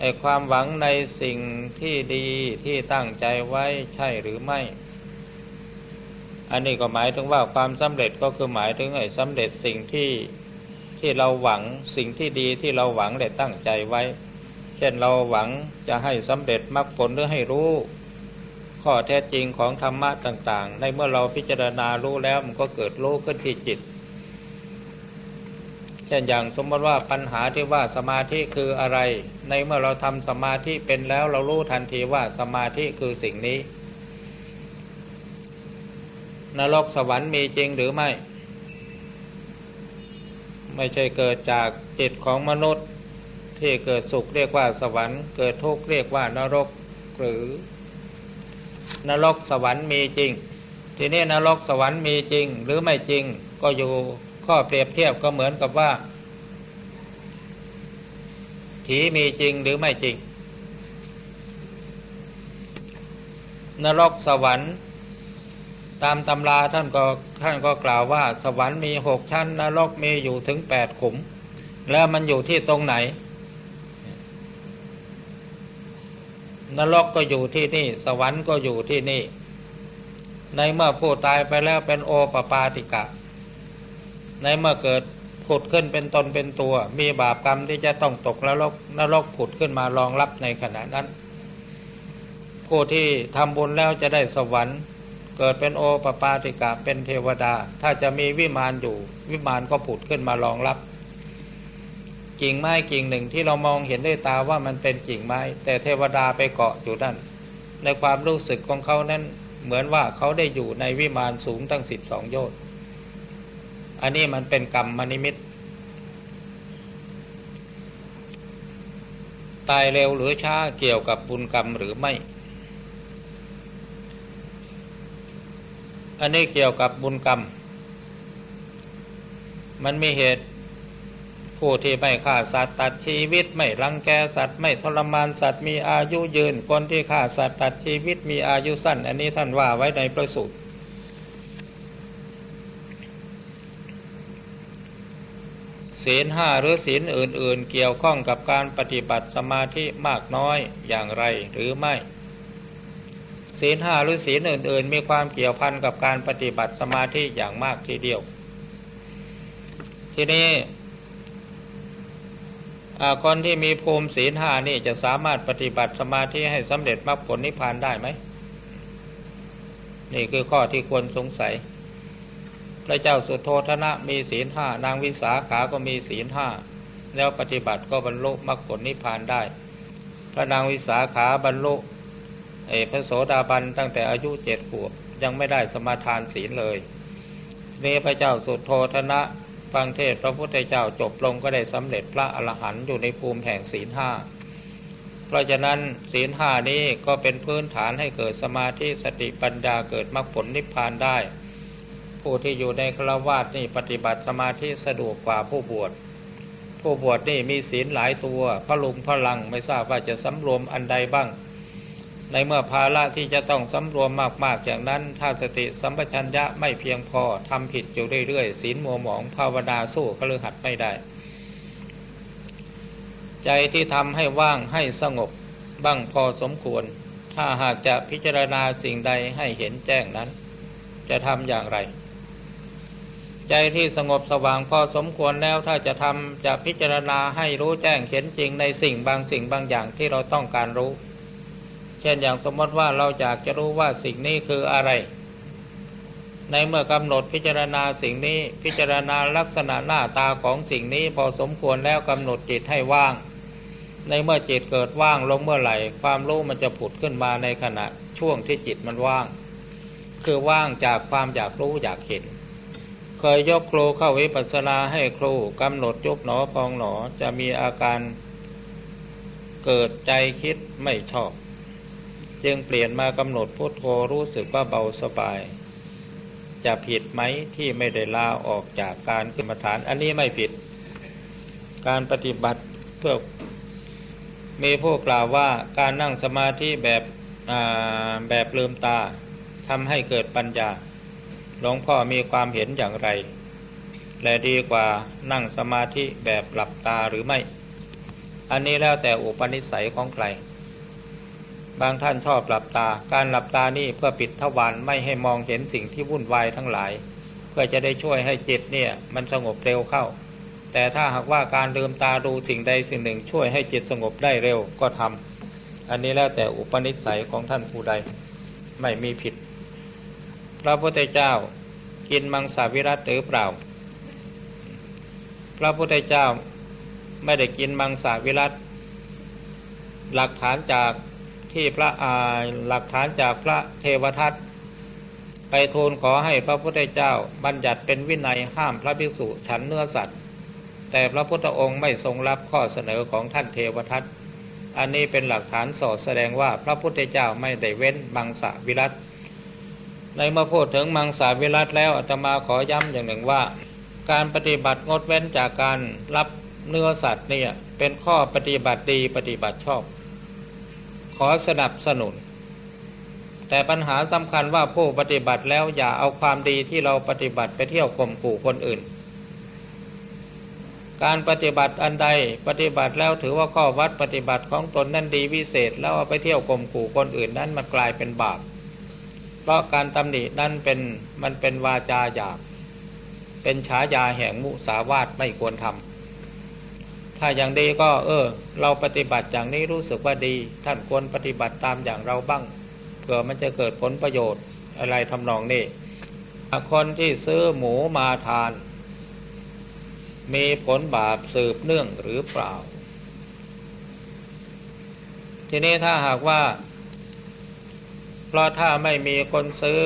ไอความหวังในสิ่งที่ดีที่ตั้งใจไว้ใช่หรือไม่ อันนี้ก็หมายถึงว่าความสำเร็จก็คือหมายถึงไอ้สำเร็จสิ่งที่ที่เราหวังสิ่งที่ดีที่เราหวังและตั้งใจไว้ เช่นเราหวังจะให้สำเร็จมรรคผลหรือให้รู้ ข้อแท้จริงของธรรมะต่าง ๆ ในเมื่อเราพิจารณารู้แล้วมันก็เกิดรู้ขึ้นที่จิต เช่นอย่างสมมติว่าปัญหาที่ว่าสมาธิคืออะไร ในเมื่อเราทำสมาธิเป็นแล้วเรารู้ทันทีว่าสมาธิคือสิ่งนี้ นรกสวรรค์มีจริงหรือไม่ ไม่ใช่เกิดจากจิตของมนุษย์ ที่เกิดสุขเรียกว่าสวรรค์ เกิดทุกข์เรียกว่านรกหรือ นรกสวรรค์มีจริง ทีนี้นรกสวรรค์มีจริง หรือไม่จริงก็อยู่ข้อเปรียบเทียบก็เหมือนกับว่า ผีมีจริงหรือไม่จริง นรกสวรรค์ ตามตำราท่านก็ท่านก็กล่าวว่า สวรรค์มีหกชั้น นรกมีอยู่ถึงแปดขุม แล้วมันอยู่ที่ตรงไหน นรกก็อยู่ที่นี่ สวรรค์ก็อยู่ที่นี่ ในเมื่อผู้ตายไปแล้วเป็นโอปปาติกะ ในเมื่อเกิดผุดขึ้นเป็นตนเป็นตัว มีบาปกรรมที่จะต้องตกนรกนรกผุดขึ้นมารองรับในขณะนั้น ผู้ที่ทำบุญแล้วจะได้สวรรค์ เกิดเป็นโอปปาติกะเป็นเทวดา ถ้าจะมีวิมานอยู่ วิมานก็ผุดขึ้นมารองรับ กิ่งไม้กิ่งหนึ่งที่เรามองเห็นด้วยตาว่ามันเป็นกิ่งไม้ แต่เทวดาไปเกาะอยู่นั่นในความรู้สึกของเขานั้นเหมือนว่าเขาได้อยู่ในวิมานสูงตั้งสิบสองโยชน์อันนี้มันเป็นกรรมมนิมิตตายเร็วหรือช้าเกี่ยวกับบุญกรรมหรือไม่ อันนี้เกี่ยวกับบุญกรรม มันมีเหตุ ผู้ที่ไม่ฆ่าสัตว์ตัดชีวิต ไม่รังแกสัตว์ไม่ทรมานสัตว์มีอายุยืน คนที่ฆ่าสัตว์ตัดชีวิตมีอายุสั้น อันนี้ท่านว่าไว้ในประสูตรศีลห้าหรือศีลอื่น ๆ เกี่ยวข้องกับการปฏิบัติสมาธิมากน้อยอย่างไรหรือไม่ศีลห้าหรือศีลอื่น ๆ มีความเกี่ยวพันกับการปฏิบัติสมาธิอย่างมากทีเดียว ทีนี้ คนที่มีภูมิศีลห้านี่จะสามารถปฏิบัติสมาธิให้สำเร็จมรรคผลนิพพานได้ไหม นี่คือข้อที่ควรสงสัย พระเจ้าสุโธธนะมีศีลห้านางวิสาขาก็มีศีลห้าแล้วปฏิบัติก็บรรลุมรรคผลนิพพานได้ พระนางวิสาขาบรรลุเอพระโสดาบันตั้งแต่อายุเจ็ดขวบยังไม่ได้สมาทานศีลเลยนี่พระเจ้าสุโธธนะ ฟังเทศพระพุทธเจ้าจบลงก็ได้สำเร็จพระอรหันต์อยู่ในภูมิแห่งศีลห้าเพราะฉะนั้นศีลห้านี้ก็เป็นพื้นฐานให้เกิดสมาธิสติปัญญาเกิดมรรคผลนิพพานได้ ผู้ที่อยู่ในฆราวาสนี่ปฏิบัติสมาธิสะดวกกว่าผู้บวชผู้บวชนี่มีศีลหลายตัวพระลุงพระลังไม่ทราบว่าจะสำรวมอันใดบ้าง ในเมื่อภาระที่จะต้องสำรวมมากๆอย่างนั้น ถ้าสติสัมปชัญญะไม่เพียงพอทำผิดอยู่เรื่อยๆศีลมัวหมองภาวนาสู้คลือหัดไม่ได้ ใจที่ทำให้ว่างให้สงบบ้างพอสมควร ถ้าหากจะพิจารณาสิ่งใดให้เห็นแจ้งนั้น จะทำอย่างไร ใจที่สงบสว่างพอสมควรแล้วถ้าจะทำจะพิจารณาให้รู้แจ้งเห็นจริงในสิ่งบางสิ่งบางอย่างที่เราต้องการรู้ ช่นอย่างสมมติว่าเราอยากจะรู้ว่าสิ่งนี้คืออะไร ในเมื่อกำหนดพิจารณาสิ่งนี้พิจารณาลักษณะหน้าตาของสิ่งนี้พอสมควรแล้วกำหนดจิตให้ว่าง ในเมื่อจิตเกิดว่างลงเมื่อไหร่ ความรู้มันจะผุดขึ้นมาในขณะช่วงที่จิตมันว่าง คือว่างจากความอยากรู้อยากเห็นเคยยกครูเข้าวิปัสสนาให้ครูกำหนดยกหนอพองหนอจะมีอาการเกิดใจคิดไม่ชอบ จึงเปลี่ยนมากำหนดพุทโธรู้สึกว่าเบาสบาย จะผิดไหมที่ไม่ได้ลาออกจากการขึ้นมาฐาน อันนี้ไม่ผิด การปฏิบัติเพื่อมีผู้กล่าวว่าการนั่งสมาธิแบบแบบลืมตาทำให้เกิดปัญญาหลวงพ่อมีความเห็นอย่างไร และดีกว่านั่งสมาธิแบบหลับตาหรือไม่ อันนี้แล้วแต่อุปนิสัยของใคร บางท่านชอบหลับตา การหลับตานี่เพื่อปิดทวารไม่ให้มองเห็นสิ่งที่วุ่นวายทั้งหลาย เพื่อจะได้ช่วยให้จิตเนี่ยมันสงบเร็วเข้า แต่ถ้าหากว่าการลืมตาดูสิ่งใดสิ่งหนึ่ง ช่วยให้จิตสงบได้เร็วก็ทำอันนี้แล้วแต่อุปนิสัยของท่านผู้ใดไม่มีผิด พระพุทธเจ้ากินมังสวิรัตหรือเปล่า พระพุทธเจ้าไม่ได้กินมังสวิรัตหลักฐานจาก ที่พระหลักฐานจากพระเทวทัตไปทูลขอให้พระพุทธเจ้าบัญญัติเป็นวินัยห้ามพระภิกษุฉันเนื้อสัตว์ แต่พระพุทธองค์ไม่ทรงรับข้อเสนอของท่านเทวทัตอันนี้เป็นหลักฐานสอดแสดงว่าพระพุทธเจ้าไม่ได้เว้นมังสวิรัตในเมื่อพูดถึงมังสวิรัตแล้วอาตมาขอย้ำอย่างหนึ่งว่า การปฏิบัติงดเว้นจากการรับเนื้อสัตว์เนี่ยเป็นข้อปฏิบัติดีปฏิบัติชอบ ขอสนับสนุน แต่ปัญหาสำคัญว่าผู้ปฏิบัติแล้วอย่าเอาความดีที่เราปฏิบัติไปเที่ยวข่มขู่คนอื่น การปฏิบัติอันใดปฏิบัติแล้วถือว่าข้อวัดปฏิบัติของตนนั้นดีวิเศษ แล้วเอาไปเที่ยวข่มขู่คนอื่นนั้นมันกลายเป็นบาปเพราะการตำหนินั้นเป็นมันเป็นวาจาหยาบเป็นฉายาแห่งมุสาวาทไม่ควรทำ ถ้าอย่างดีก็ เออ เราปฏิบัติอย่างนี้รู้สึกว่าดี ท่านควรปฏิบัติตามอย่างเราบ้างเผื่อมันจะเกิดผลประโยชน์อะไรทำนองนี้คนที่ซื้อหมูมาทาน มีผลบาปสืบเนื่องหรือเปล่า ทีนี้ถ้าหากว่า เพราะถ้าไม่มีคนซื้อ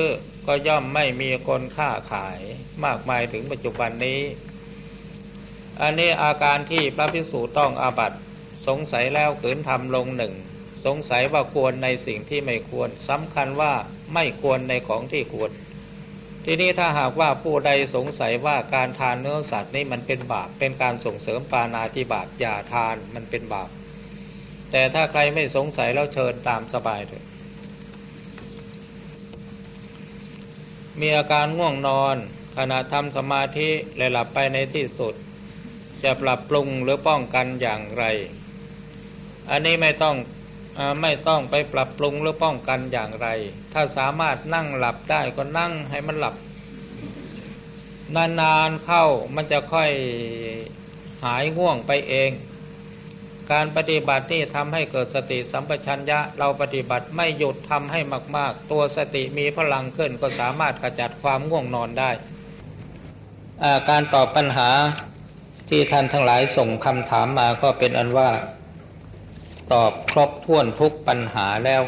ก็ย่อมไม่มีคนค้าขายมากมายถึงปัจจุบันนี้ อันนี้อาการที่พระพิสุต้องอาบัตสงสัยแล้วขืนทำลงหนึ่งสงสัยว่าควรในสิ่งที่ไม่ควรสำคัญว่าไม่ควรในของที่ควร ทีนี้ถ้าหากว่าผู้ใดสงสัยว่าการทานเนื้อสัตว์นี่มันเป็นบาปเป็นการส่งเสริมปานาธิบาตอย่าทานมันเป็นบาปแต่ถ้าใครไม่สงสัยแล้วเชิญตามสบายเถอะมีอาการง่วงนอนขณะทำสมาธิและหลับไปในที่สุด จะปรับปรุงหรือป้องกันอย่างไร อันนี้ไม่ต้องอไม่ต้องไปปรับปรุงหรือป้องกันอย่างไร ถ้าสามารถนั่งหลับได้ก็นั่งให้มันหลับ นานๆเข้ามันจะค่อยหายง่วงไปเอง การปฏิบัตินี่ทำให้เกิดสติสัมปชัญญะ เราปฏิบัติไม่หยุดทำให้มาก ๆ ตัวสติมีพลังขึ้นก็สามารถขจัดความง่วงนอนได้ การตอบปัญหา ที่ท่านทั้งหลายส่งคำถามมาก็เป็นอันว่า ตอบครบถ้วนทุกปัญหาแล้ว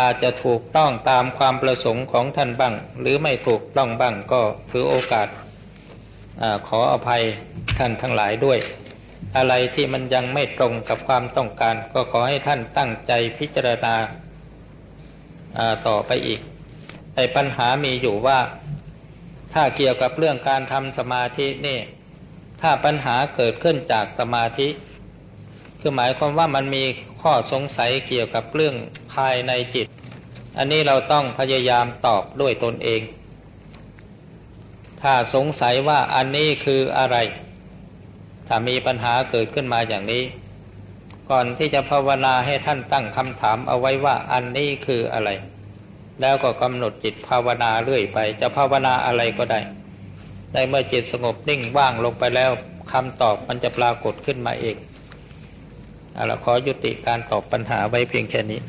อาจจะถูกต้องตามความประสงค์ของท่านบ้าง หรือไม่ถูกต้องบ้างก็ถือโอกาสอขออภัยท่านทั้งหลายด้วย อะไรที่มันยังไม่ตรงกับความต้องการ ก็ขอให้ท่านตั้งใจพิจารณาต่อไปอีกแต่ปัญหามีอยู่ว่า ถ้าเกี่ยวกับเรื่องการทำสมาธินี่ ถ้าปัญหาเกิดขึ้นจากสมาธิ คือหมายความว่ามันมีข้อสงสัยเกี่ยวกับเรื่องภายในจิต อันนี้เราต้องพยายามตอบด้วยตนเอง ถ้าสงสัยว่าอันนี้คืออะไร ถ้ามีปัญหาเกิดขึ้นมาอย่างนี้ ก่อนที่จะภาวนาให้ท่านตั้งคำถามเอาไว้ว่าอันนี้คืออะไร แล้วก็กำหนดจิตภาวนาเรื่อยไป จะภาวนาอะไรก็ได้ ในเมื่อจิตสงบนิ่งว่างลงไปแล้วคำตอบมันจะปรากฏขึ้นมาเองเอาละขอยุติการตอบปัญหาไว้เพียงแค่นี้